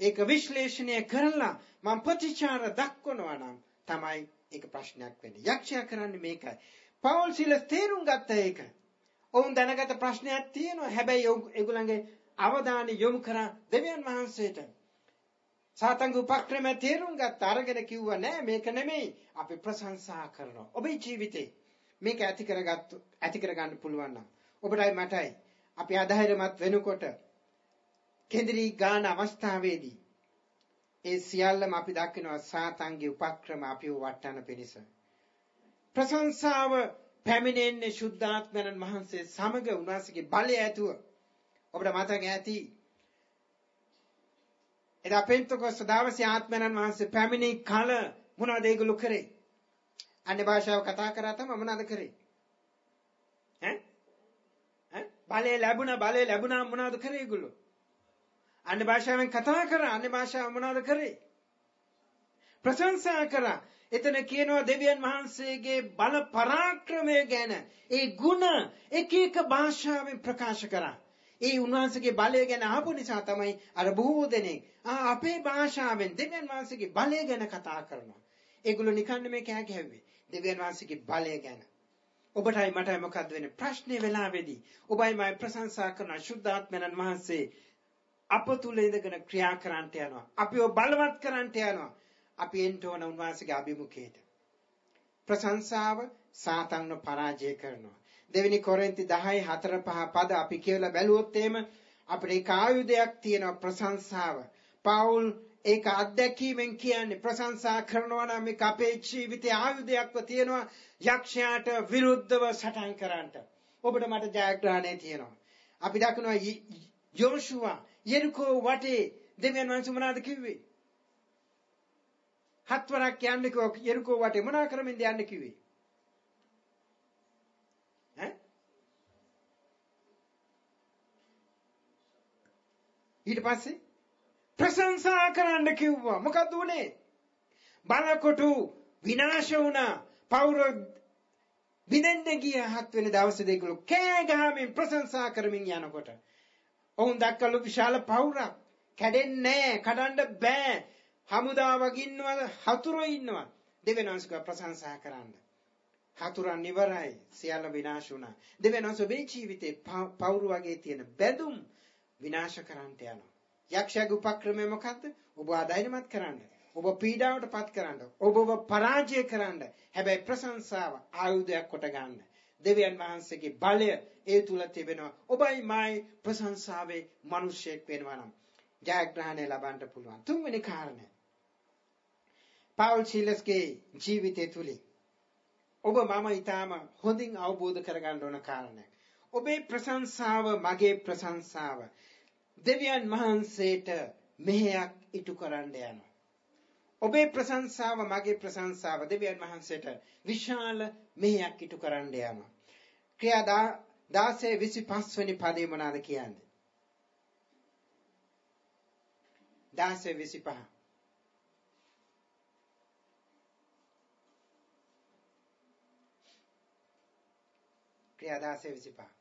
ඒක විශ්ලේෂණය කරලා මම ප්‍රතිචාර දක්වනවා නම් තමයි ඒක ප්‍රශ්නයක් වෙන්නේ. යක්ෂයා කරන්නේ මේකයි. පවුල් සිලස් තේරුම් ගත්ත ඒක. ඔවුන් දැනගත ප්‍රශ්නයක් තියෙනවා. හැබැයි ඒගොල්ලන්ගේ අවධානය යොමු කරා දෙවියන් වහන්සේට. සාතන්ගේ උපක්‍රමය තේරුම් ගත්ත අරගෙන කිව්වා නෑ මේක නෙමෙයි අපි ප්‍රශංසා කරනවා. ඔබේ ජීවිතේ මේක ඇති කරගත්තු ඇති කරගන්න පුළුවන් නම් ඔබටයි මටයි අපි අධෛර්යමත් වෙනකොට කේන්ද්‍රී ගාන අවස්ථාවේදී ඒ සියල්ලම අපි දකිනවා සාතන්ගේ උපක්‍රම අපිව වටන්න පිණිස. ප්‍රශංසාව පැමිණෙන්නේ ශුද්ධාත්මයන් වහන්සේ සමග උන්වහන්සේගේ බලය ඇතුව. ඔබට මතක ඇති එදා පෙන්තකොස්ත දවසේ ආත්මයන් වහන්සේ පැමිණි කල මොනවද ඒගොල්ලෝ කරේ? අන්‍ය භාෂාව කතා කරා තමයි මොනවද කරේ? ඈ? ඈ? බලය ලැබුණා බලය ලැබුණා මොනවද කරේ ඒගොල්ලෝ? අන්‍ය භාෂාවෙන් කතා කරා අන්‍ය භාෂාව මොනවද කරේ? ප්‍රශංසා කරා. එතන කියනවා දෙවියන් වහන්සේගේ බල පරාක්‍රමය ගැන ඒ ಗುಣ එක එක භාෂාවෙන් ප්‍රකාශ කරා. ඒ උන්වහන්සේගේ බලය ගැන අහපු නිසා තමයි අර බොහෝ දෙනෙක් අපේ භාෂාවෙන් දෙවියන් වහන්සේගේ බලය ගැන කතා කරනවා. ඒගොල්ලෝ නිකන් මේ කෑ ගැහුවේ දෙවියන් වහන්සේගේ බලය ගැන. ඔබටයි මටයි මොකද්ද වෙන්නේ ප්‍රශ්නේ වෙලාවේදී ඔබයි මයි ප්‍රශංසා කරන ශුද්ධාත්මයන් වහන්සේ අප තුල ඉඳගෙන ක්‍රියා කරන්නට යනවා. අපිව බලවත් කරන්නට යනවා. අපි එන්න ඕන උන්වහන්සේගේ අභිමුඛයට. ප්‍රශංසාව සාතන්ව පරාජය කරනවා. දෙවෙනි කොරින්ති 10 4 5 පද අපි කියලා බැලුවොත් එහෙම අපිට ඒක ආයුධයක් තියෙනවා ප්‍රශංසාව. පවුල් ඒක අත්දැකීමෙන් කියන්නේ ප්‍රශංසා කරනවා නම් මේක අපේ ජීවිතයේ ආයුධයක්ව තියෙනවා යක්ෂයාට විරුද්ධව සටන් කරන්නට. ඔබට මට ජයග්‍රහණය තියෙනවා. අපි දකිනවා යෝෂුවා යෙරිකෝ වටේ දෙවියන් වහන්සේ මොනවද කිව්වේ? හත්වරක් යන්න කිව්වා යෙරිකෝ වටේ මොනවා කරමින්ද යන්න කිව්වේ? ඊට පස්සේ ප්‍රශංසා කරන්න කිව්වා. මොකද උනේ? බලකොටු විනාශ වුණා. පෞර විඳෙන්න ගිය හත් වෙනි දවසේ දෙගොල්ලෝ කෑ ගහමින් ප්‍රශංසා කරමින් යනකොට ඔවුන් දැක්කලු විශාල පෞරක් කැඩෙන්නේ කඩන්න බෑ හමුදාවක් ඉන්නවා හතුරෝ ඉන්නවා දෙවෙනස්ක ප්‍රශංසා කරන්න හතුරන් ඉවරයි සියල්ල විනාශ වුණා දෙවෙනස් ඔබේ ජීවිතේ පෞරු වගේ තියෙන බැඳුම් විනාශ කරන්නට යනවා. යක්ෂයාගේ උපක්‍රමය මොකද්ද? ඔබ ආදායනමත් කරන්න. ඔබ පීඩාවට පත් කරන්න. ඔබව පරාජය කරන්න. හැබැයි ප්‍රශංසාව ආයුධයක් කොට ගන්න. දෙවියන් වහන්සේගේ බලය ඒ තුල තිබෙනවා. ඔබයි මායි ප්‍රශංසාවේ මිනිසෙක් වෙනවා නම් ජයග්‍රහණය ලබන්න පුළුවන්. තුන්වෙනි කාරණය. පාවුල් සීලස්ගේ ජීවිතය තුලින් ඔබ මම ඊටාම හොඳින් අවබෝධ කරගන්න ඕන කාරණයක්. ඔබේ ප්‍රශංසාව මගේ ප්‍රශංසාව දෙවියන් වහන්සේට මෙහෙයක් ඉටු කරන්න යනවා. ඔබේ ප්‍රශංසාව මගේ ප්‍රශංසාව දෙවියන් වහන්සේට විශාල මෙහෙයක් ඉටු කරන්න යනවා. ක්‍රියා 16 25 වෙනි පදේ මොනවාද කියන්නේ? 16 25 ක්‍රියා 16 25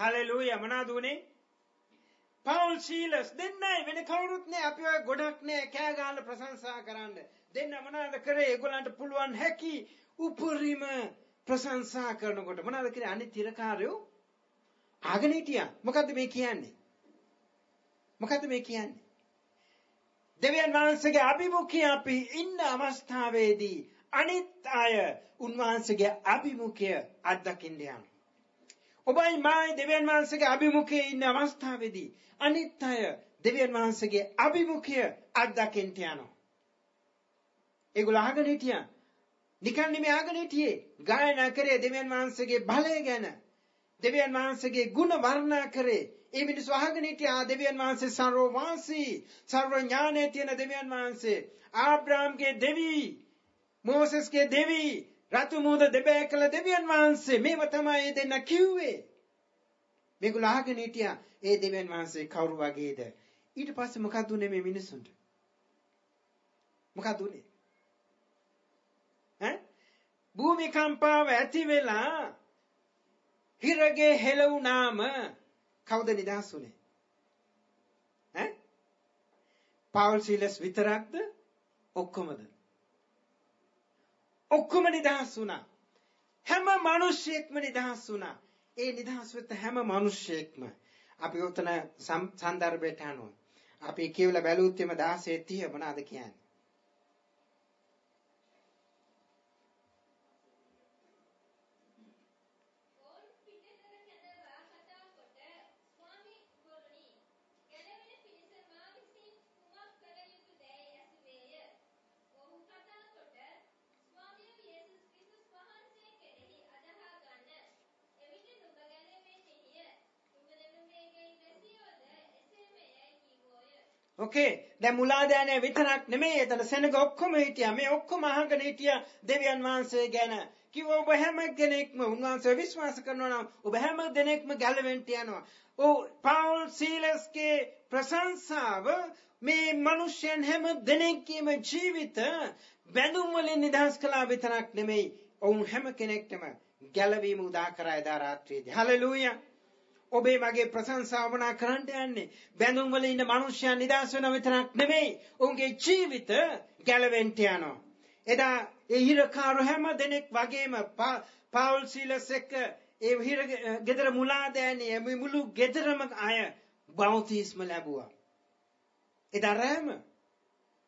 හලෙලූයා මොනවද උනේ? පවුල් සීලස් දෙන්නයි වෙන කවුරුත් නෑ අපි ඔය ගොඩක් නෑ කෑ ගහලා ප්‍රශංසා කරන්න. දෙන්න මොනවද කරේ? ඒගොල්ලන්ට පුළුවන් හැකි උපරිම ප්‍රශංසා කරනකොට මොනවද කරේ? අනිත් තිරකාරයෝ ආගෙන හිටියා. මොකද්ද මේ කියන්නේ? මොකද්ද මේ කියන්නේ? දෙවියන් වහන්සේගේ අභිමුඛය අපි ඉන්න අවස්ථාවේදී අනිත් අය උන්වහන්සේගේ අභිමුඛය අත්දකින්න යනවා. ඔබයි මායි දෙවියන් වහන්සේගේ අභිමුඛයේ ඉන්න අවස්ථාවේදී අනිත් අය දෙවියන් වහන්සේගේ අභිමුඛය අත්දකින්න යනවා. ඒගොල්ලෝ අහගෙන හිටියා. නිකන් නෙමෙයි අහගෙන හිටියේ. ගායනා කරේ දෙවියන් වහන්සේගේ බලය ගැන. දෙවියන් වහන්සේගේ ගුණ වර්ණනා කරේ. ඒ මිනිස්සු අහගෙන හිටියා දෙවියන් වහන්සේ සර්වවාසී, සර්ව ඥානයේ තියෙන දෙවියන් වහන්සේ. ආබ්‍රාම්ගේ දෙවි, මෝසස්ගේ දෙවි, රතු මුහුද දෙබෑ කළ දෙවියන් වහන්සේ මේව තමයි ඒ දෙන්න කිව්වේ. මේගොල්ලෝ අහගෙන හිටියා ඒ දෙවියන් වහන්සේ කවුරු වගේද? ඊට පස්සේ මොකද උනේ මේ මිනිසුන්ට? මොකද උනේ? ඈ? භූමිකම්පාව ඇති වෙලා හිරගේ හෙලුණාම කවුද නිදහස් උනේ? ඈ? පවුල් සීලස් විතරක්ද? ඔක්කොමද? ඔක්කොම නිදහස් වුණා. හැම මිනිස්සෙක්ම නිදහස් වුණා. ඒ නිදහස් වෙච්ච හැම මිනිස්සෙක්ම අපි උතන සන්දර්භයට අනුව අපි කියවලා බැලුවොත් එම 16 30 මොනවද කියන්නේ? ඕකේ දැන් මුලාදෑනේ විතරක් නෙමෙයි එතන සෙනග ඔක්කොම හිටියා. මේ ඔක්කොම අහගෙන හිටියා දෙවියන් වහන්සේ ගැන. කිව්වා ඔබ හැම කෙනෙක්ම උන්වහන්සේ විශ්වාස කරනවා නම් ඔබ හැම දෙනෙක්ම ගැලවෙන්න යනවා. ඔව් පාවුල් සීලස්ගේ ප්‍රශංසාව මේ මිනිස්යන් හැම දෙනෙක්ගේම ජීවිත බැඳුම් වලින් නිදහස් කළා විතරක් නෙමෙයි ඔවුන් හැම කෙනෙක්ටම ගැලවීම උදා කරා එදා රාත්‍රියේදී. හලෙලූයා! ඔබේ මගේ ප්‍රශංසාව වුණා කරන්න යන්නේ. බැඳුම් වල ඉන්න මිනිස්යන් නිදහස් වෙන විතරක් නෙමෙයි. උන්ගේ ජීවිත ගැලවෙන්න යනවා. එදා ඒ හිරකාරු හැම දෙනෙක් වගේම පාවුල් සීලස් එක්ක ඒ හිර ගෙදර මුලා දෑනේ මේ මුළු ගෙදරම අය බෞතිස්ම ලැබුවා. එදා රෑම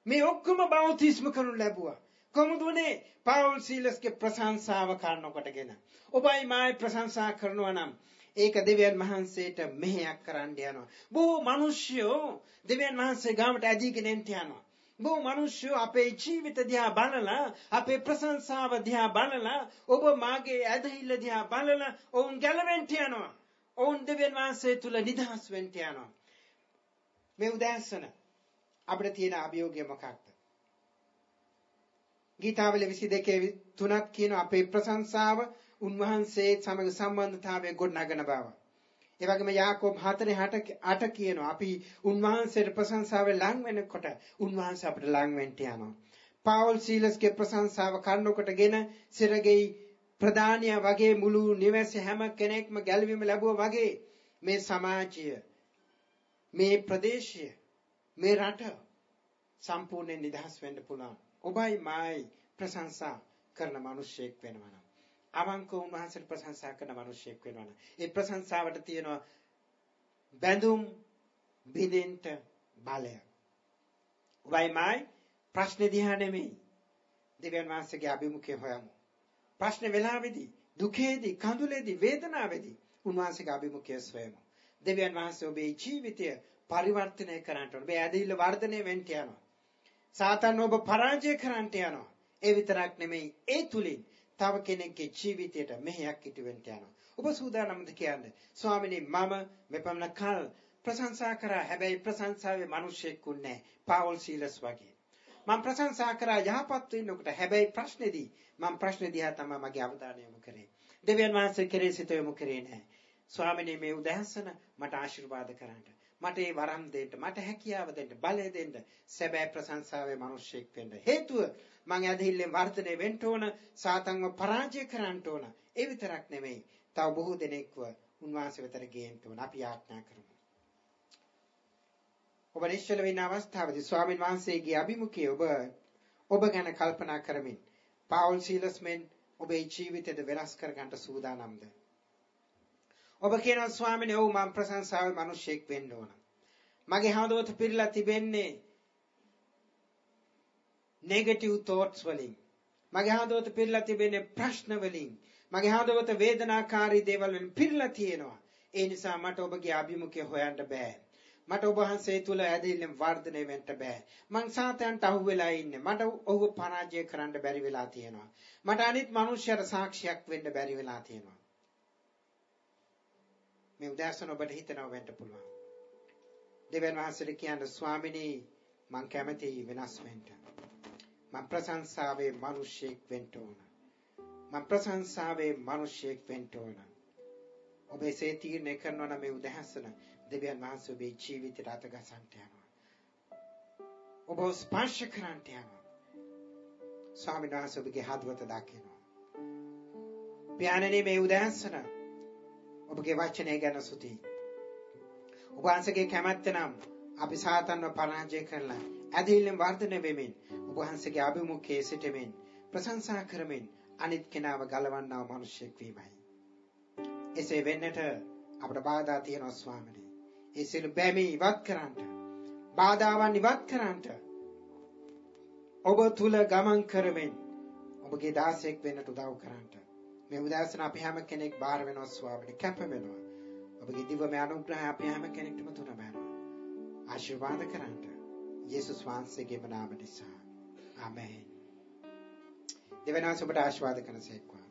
මේ ඔක්කොම බෞතිස්ම කරනු ලැබුවා. කොහොමද උනේ? පාවුල් සීලස්ගේ ප්‍රශංසාව කරනකොටගෙන. ඔබයි මායි ප්‍රශංසා කරනවා නම් ඒක දෙවියන් වහන්සේට මෙහෙයක් කරන්න යනවා. බොහෝ මිනිස්සුયો දෙවියන් වහන්සේ ගාමට ඇදීගෙන එන්න යනවා. බොහෝ මිනිස්සුયો අපේ ජීවිත දිහා බලලා අපේ ප්‍රශංසාව දිහා බලලා ඔබ මාගේ ඇදහිල්ල දිහා බලලා ඔවුන් ගැලවෙන්න යනවා. ඔවුන් දෙවියන් වහන්සේ තුල නිදහස් වෙන්න යනවා. මේ උදෑසන අපිට තියෙන අභියෝගය මොකක්ද? ගීතාවල 22 තුනක් කියන අපේ ප්‍රශංසාව උන්වහන්සේ සමග සම්බන්ධතාවය ගොඩනගන බව. ඒ වගේම යාකෝබ් 4:8 8 කියනවා අපි උන්වහන්සේට ප්‍රශංසාවෙන් ලං වෙනකොට උන්වහන්සේ අපිට ලං වෙන්න යනවා. පාවුල් සීලස්ගේ ප්‍රශංසාව කරනකොටගෙන සිරගෙයි ප්‍රධානියා වගේ මුළු නිවැස හැම කෙනෙක්ම ගැලවීම ලැබුවා වගේ මේ සමාජය මේ ප්‍රදේශය මේ රට සම්පූර්ණයෙන් නිදහස් වෙන්න පුළුවන්. ඔබයි මායි ප්‍රශංසා කරන මිනිසෙක් වෙනවා නම් අවංක උන්වහන්සේට ප්‍රශංසා කරන මිනිසෙක් වෙනවා නම් ඒ ප්‍රශංසාවට තියෙනවා බැඳුම් බිඳෙන්න බලය. ඔබයි මායි ප්‍රශ්නේ දිහා නෙමෙයි. දෙවියන් වහන්සේගේ අභිමුඛය හොයමු. ප්‍රශ්න වෙලාවේදී දුකේදී කඳුලේදී වේදනාවේදී උන්වහන්සේගේ අභිමුඛය සොයමු. දෙවියන් වහන්සේ ඔබේ ජීවිතය පරිවර්තනය කරන්නට ඕන. ඔබේ ඇදහිල්ල වර්ධනය වෙන්න යනවා. සාතන් ඔබ පරාජය කරන්නට යනවා. ඒ විතරක් නෙමෙයි ඒ තුලින් තව කෙනෙක්ගේ ජීවිතයට මෙහෙයක් ඉටු වෙන්න යනවා. ඔබ සූදානම්ද කියන්නේ ස්වාමිනේ මම මෙපමණ කල් ප්‍රශංසා කරා හැබැයි ප්‍රශංසාවේ මිනිස්සෙක්ුත් නැහැ. පාවල් සීලස් වගේ. මම ප්‍රශංසා කරා යහපත් වෙන්නකොට හැබැයි ප්‍රශ්නේදී මම ප්‍රශ්නේ දිහා තමයි මගේ අවධානය යොමු කරේ. දෙවියන් වහන්සේ කෙරේ සිත යොමු කරේ නැහැ. ස්වාමිනේ මේ උදෑසන මට ආශිර්වාද කරන්න. මට ඒ වරම් දෙන්න, මට හැකියාව දෙන්න, බලය දෙන්න. සැබෑ ප්‍රශංසාවේ මිනිස්සෙක් වෙන්න. හේතුව මං ඇදහිල්ලෙන් වර්ධනය වෙන්න ඕන, සාතන්ව පරාජය කරන්න ඕන. ඒ විතරක් නෙමෙයි. තව බොහෝ දෙනෙක්ව උන්වහන්සේ වෙතට ගේන්න ඕන. අපි ආඥා කරමු. ඔබ නිශ්චල වෙන අවස්ථාවේදී ස්වාමින් වහන්සේගේ අභිමුඛය ඔබ ඔබ ගැන කල්පනා කරමින් පාවුල් සීලස් මෙන් ඔබේ ජීවිතය වෙනස් කරගන්න සූදානම්ද? ඔබ කියනවා ස්වාමිනේ ඔව් මම ප්‍රශංසාවේ මිනිසෙක් වෙන්න ඕන. මගේ හදවත පිරලා තිබෙන්නේ නෙගටිව් thoughts වලින්. මගේ හදවත පිරලා තිබෙන්නේ ප්‍රශ්න වලින්. මගේ හදවත වේදනාකාරී දේවල් වලින් පිරලා තියෙනවා. ඒ නිසා මට ඔබගේ අභිමුඛය හොයන්න බෑ. මට ඔබ වහන්සේ තුල ඇදහිල්ලෙන් වර්ධනය වෙන්න බෑ. මං සාතයන්ට අහු වෙලා ඉන්නේ. මට ඔහුව පරාජය කරන්න බැරි වෙලා තියෙනවා. මට අනිත් මිනිස්සුන්ට සාක්ෂියක් වෙන්න බැරි වෙලා තියෙනවා. මේ උදෑසන ඔබට හිතනව වෙන්න පුළුවන්. දෙවියන් වහන්සේට කියන්න ස්වාමිනී මං කැමති වෙනස් වෙන්න. මං ප්‍රශංසාවේ මිනිසෙක් වෙන්න ඕන. මං ප්‍රශංසාවේ මිනිසෙක් වෙන්න ඕන. ඔබ එසේ තීරණය කරනවා නම් මේ උදෑසන දෙවියන් වහන්සේ ඔබේ ජීවිතයට අතගසන්ට යනවා. ඔබ ස්පර්ශ කරන්නට යනවා. ස්වාමීන් වහන්සේ ඔබගේ හදවත දකිනවා. පියාණනි මේ උදෑසන ඔබගේ වචනය ගැන සුති. ඔබ වහන්සේගේ කැමැත්ත නම් අපි සාතන්ව පරාජය කරලා ඇදහිල්ලෙන් වර්ධනය වෙමින් ඔබ වහන්සේගේ අභිමුඛයේ සිටමින් ප්‍රශංසා කරමින් අනිත් කෙනාව ගලවන්නව මිනිසෙක් වීමයි. එසේ වෙන්නට අපට බාධා තියෙනවා ස්වාමීනි. ඒ සියලු බැමි ඉවත් කරන්නට බාධාවන් ඉවත් කරන්නට ඔබ තුල ගමන් කරමින් ඔබගේ දාසයෙක් වෙන්නට උදව් කරන්නට මේ උදෑසන අපි හැම කෙනෙක් බාර වෙනවා ස්වාමීනි. කැප වෙනවා. ඔබගේ දිව්‍යමය අනුග්‍රහය අපි හැම කෙනෙක්ටම තුන බෑනවා ආශිර්වාද කරන්නට යේසුස් වහන්සේගේම නාම නිසා. ආමේන්. දෙවනාස ඔබට ආශිර්වාද කරනසේක්වා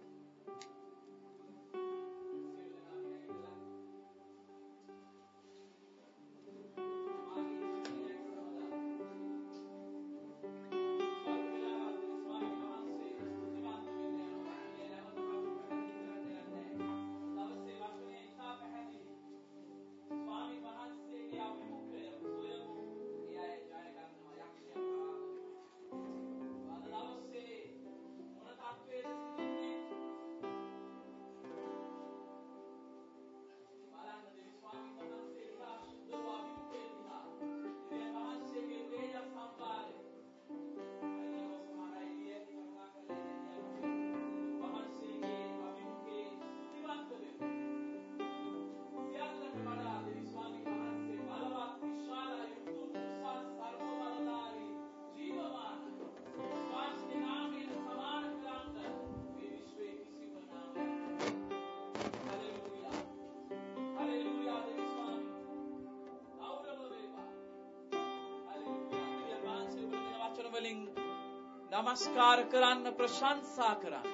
නමස්කාර කරන්න ප්‍රශංසා කරන්න.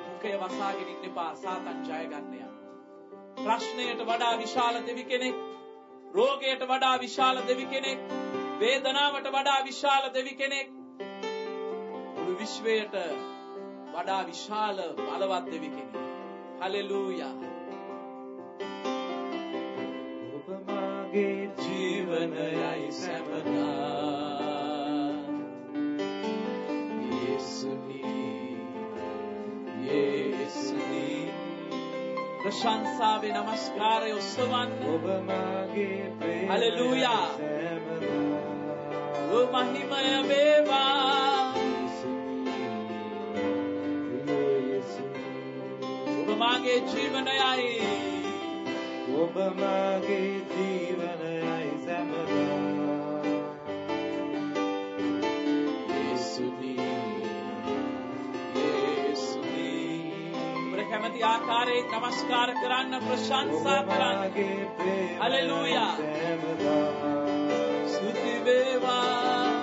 මුඛය වසාගෙන ඉන්න එපා සාතන් ජය ගන්න යන. ප්‍රශ්නයට වඩා විශාල දෙවි කෙනෙක්, රෝගයට වඩා විශාල දෙවි කෙනෙක්, වේදනාවට වඩා විශාල දෙවි කෙනෙක්, මුළු විශ්වයට වඩා විශාල බලවත් දෙවි කෙනෙක්. හලෙලූයා. ප්‍රශංසාවේ নমස්කාරය ඔස්සවන්න. ඔබ මාගේ ප්‍රේම හලෙලූයා ඔබ මහිමය වේවා. ඔබ මාගේ ජීවනයයි. ඔබ මාගේ ජීවනයයි සැමදා කැමති ආකාරයෙන් নমස්කාර කරන්න ප්‍රශංසා කරන්න හලෙලූයා ස්තුති වේවා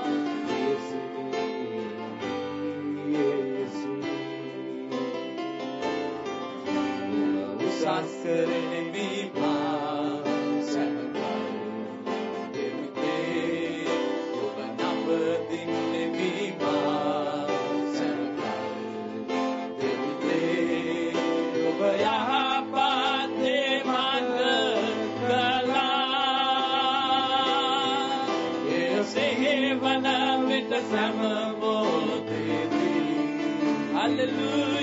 උසස් කරන විට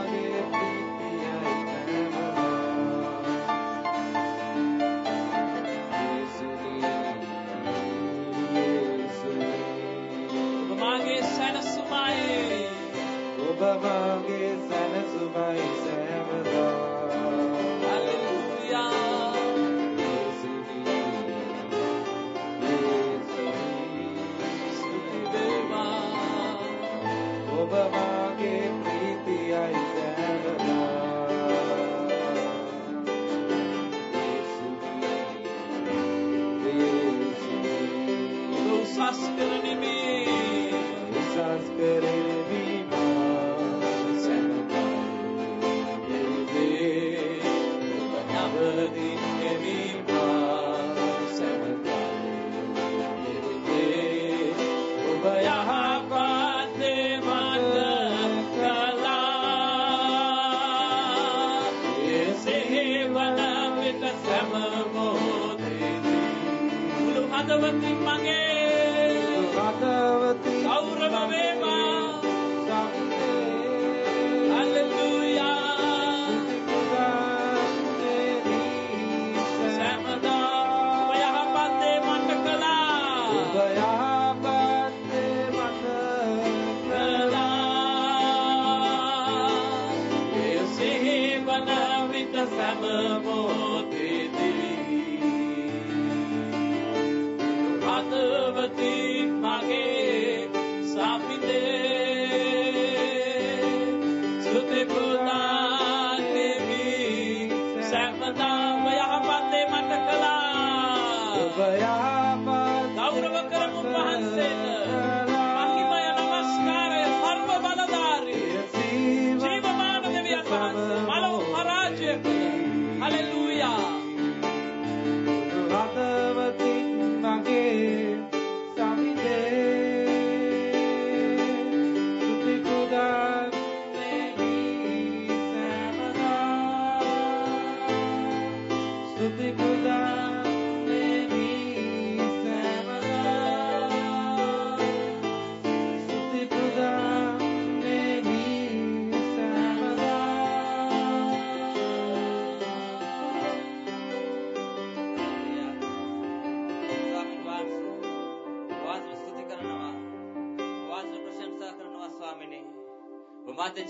ඔබ මාගේ සැනසුමයි සෑමදා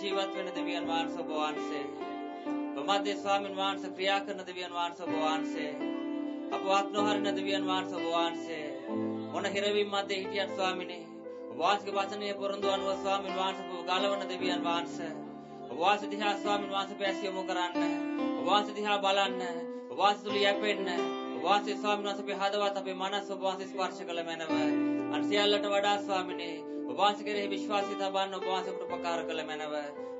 ජීවත් වෙන දෙවියන් වහන්සේ ඔබ වහන්සේ. ඔබ මැද ස්වාමීන් වහන්සේ ක්‍රියා කරන දෙවියන් වහන්සේ ඔබ වහන්සේ. අපවත් නොහරින දෙවියන් වහන්සේ ඔබ වහන්සේ. මොන හිරවීම මැද හිටියත් ස්වාමිනේ ඔබ වහන්සේගේ වචනය පොරොන්දු අනුව ස්වාමීන් වහන්සේ ඔබ ගලවන දෙවියන් වහන්සේ. ඔබ වහන්සේ දිහා ස්වාමීන් වහන්සේ පැසියමු කරන්න. ඔබ වහන්සේ දිහා බලන්න. ඔබ වහන්සේ තුල යැපෙන්න. ඔබ වහන්සේ ස්වාමීන් වහන්සේ අපේ හදවත් අපේ මනස ඔබ වහන්සේ ස්පර්ශ කළ මැනව. අන් සියල්ලට වඩා ස්වාමිනේ ඔබ වහන්සේ කෙරෙහි විශ්වාසය තබන්න ඔබ වහන්සේ අපට උපකාර කළ මැනව.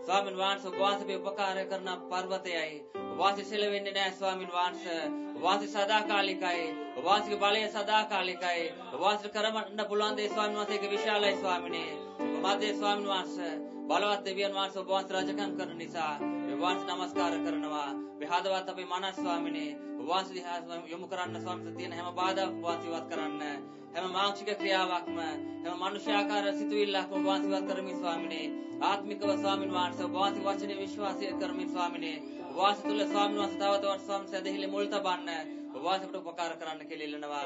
ස්වාමින් වහන්සේ ඔබ වහන්සේ මේ උපකාර කරන පර්වතයයි. ඔබ වහන්සේ සෙලවෙන්නේ නැහැ ස්වාමින් වහන්සේ. ඔබ වහන්සේ සදාකාලිකයි. ඔබ වහන්සේගේ බලය සදාකාලිකයි. ඔබ වහන්සේ කරවන්න පුළුවන් දේ ස්වාමින් වහන්සේගේ විශාලයි ස්වාමිනේ. ඔබ මැදේ ස්වාමින් වහන්සේ බලවත් දෙවියන් වහන්සේ ඔබ වහන්සේ රජකම් කරන නිසා ඔබ වහන්සේ নমස්කාර කරනවා. මේ හදවත් අපේ මනස් ස්වාමිනේ ඔබ වහන්සේ දිහා යොමු කරන්න ස්වාමීන් තියෙන හැම බාධාක් ඔබ වහන්සේ ඉවත් කරන්න. හැම මානසික ක්‍රියාවක්ම හැම මනුෂ්‍යාකාර සිතුවිල්ලක්ම ඔබ වහන්සේ ඉවත් කරමින් ස්වාමිනේ. ආත්මිකව ස්වාමින් වහන්සේ ඔබ වහන්සේ වචනේ විශ්වාසය කරමින් ස්වාමිනේ. ඔබ වහන්සේ තුල ස්වාමින් වහන්සේ තව තවත් ස්වාමීන් සදහිලි මුල් තබන්න ඔබ වහන්සේ අපට උපකාර කරන්න කියලා ඉල්ලනවා.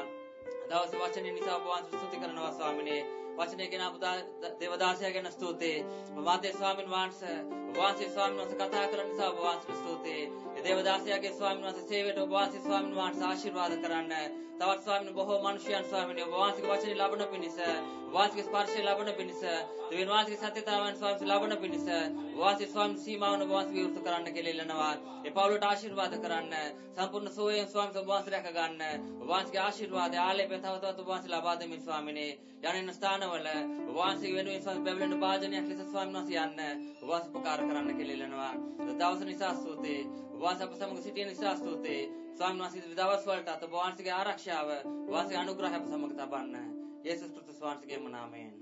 දවසේ වචනේ නිසා ඔබ වහන්සේ ස්තුති කරනවා ස්වාමිනේ. වචනය ගැන අප දේවදාසයා ගැන ස්තුතියි. ඔබ ස්වාමින් වහන්සේ ඔබ වහන්සේ ස්වාමින් වහන්සේ කතා කරන නිසා ඔබ වහන්සේ ස්තුතියි. ඒ දේවදාසයාගේ ස්වාමින් වහන්සේ සේවයට ඔබ වහන්සේ ස්වාමින් වහන්සේ ආශිර්වාද කරන්න. තවත් ස්වාමින් බොහෝ මිනිසයන් ස්වාමිනේ ඔබ වහන්සේගේ වචනේ ලබන පිණිස ඔබ වහන්සේගේ ස්පර්ශය ලබන පිණිස දෙවියන් වහන්සේගේ සත්‍යතාවයන් ස්වාමින් ලබන පිණිස ඔබ වහන්සේ ස්වාමින් සීමාවන ඔබ වහන්සේ විවෘත කරන්න කියලා ඉල්ලනවා. ඒ පවුලට ආශිර්වාද කරන්න. සම්පූර්ණ සෝයෙන් ස්වාමින් ඔබ වහන්සේ රැක ගන්න. ඔබ වහන්සේගේ ආශිර්වාදය ආලේපය තව තවත් ඔබ වහන්සේ ලබා දෙමින් ස්වාමිනේ යනින ස්ථානවල ඔබ වහන්සේ වෙනුවෙන් ස්වාමී බැබලෙන භාජනයක් ලෙස ස්වාමීන් වහන්සේ යන්න ඔබ වහන්සේ උපකාර කරන්න කියලා ඉල්ලනවා. දවස නිසා ස්තුතියි. ඔබ වහන්සේ අප සමග සිටින නිසා ස්තුතියි. ස්වාමීන් වහන්සේ දවස් වලට අත ඔබ වහන්සේගේ ආරක්ෂාව ඔබ වහන්සේ අනුග්‍රහය අප සමග තබන්න. යේසුස් ක්‍රිස්තුස් වහන්සේගේම නාමයෙන්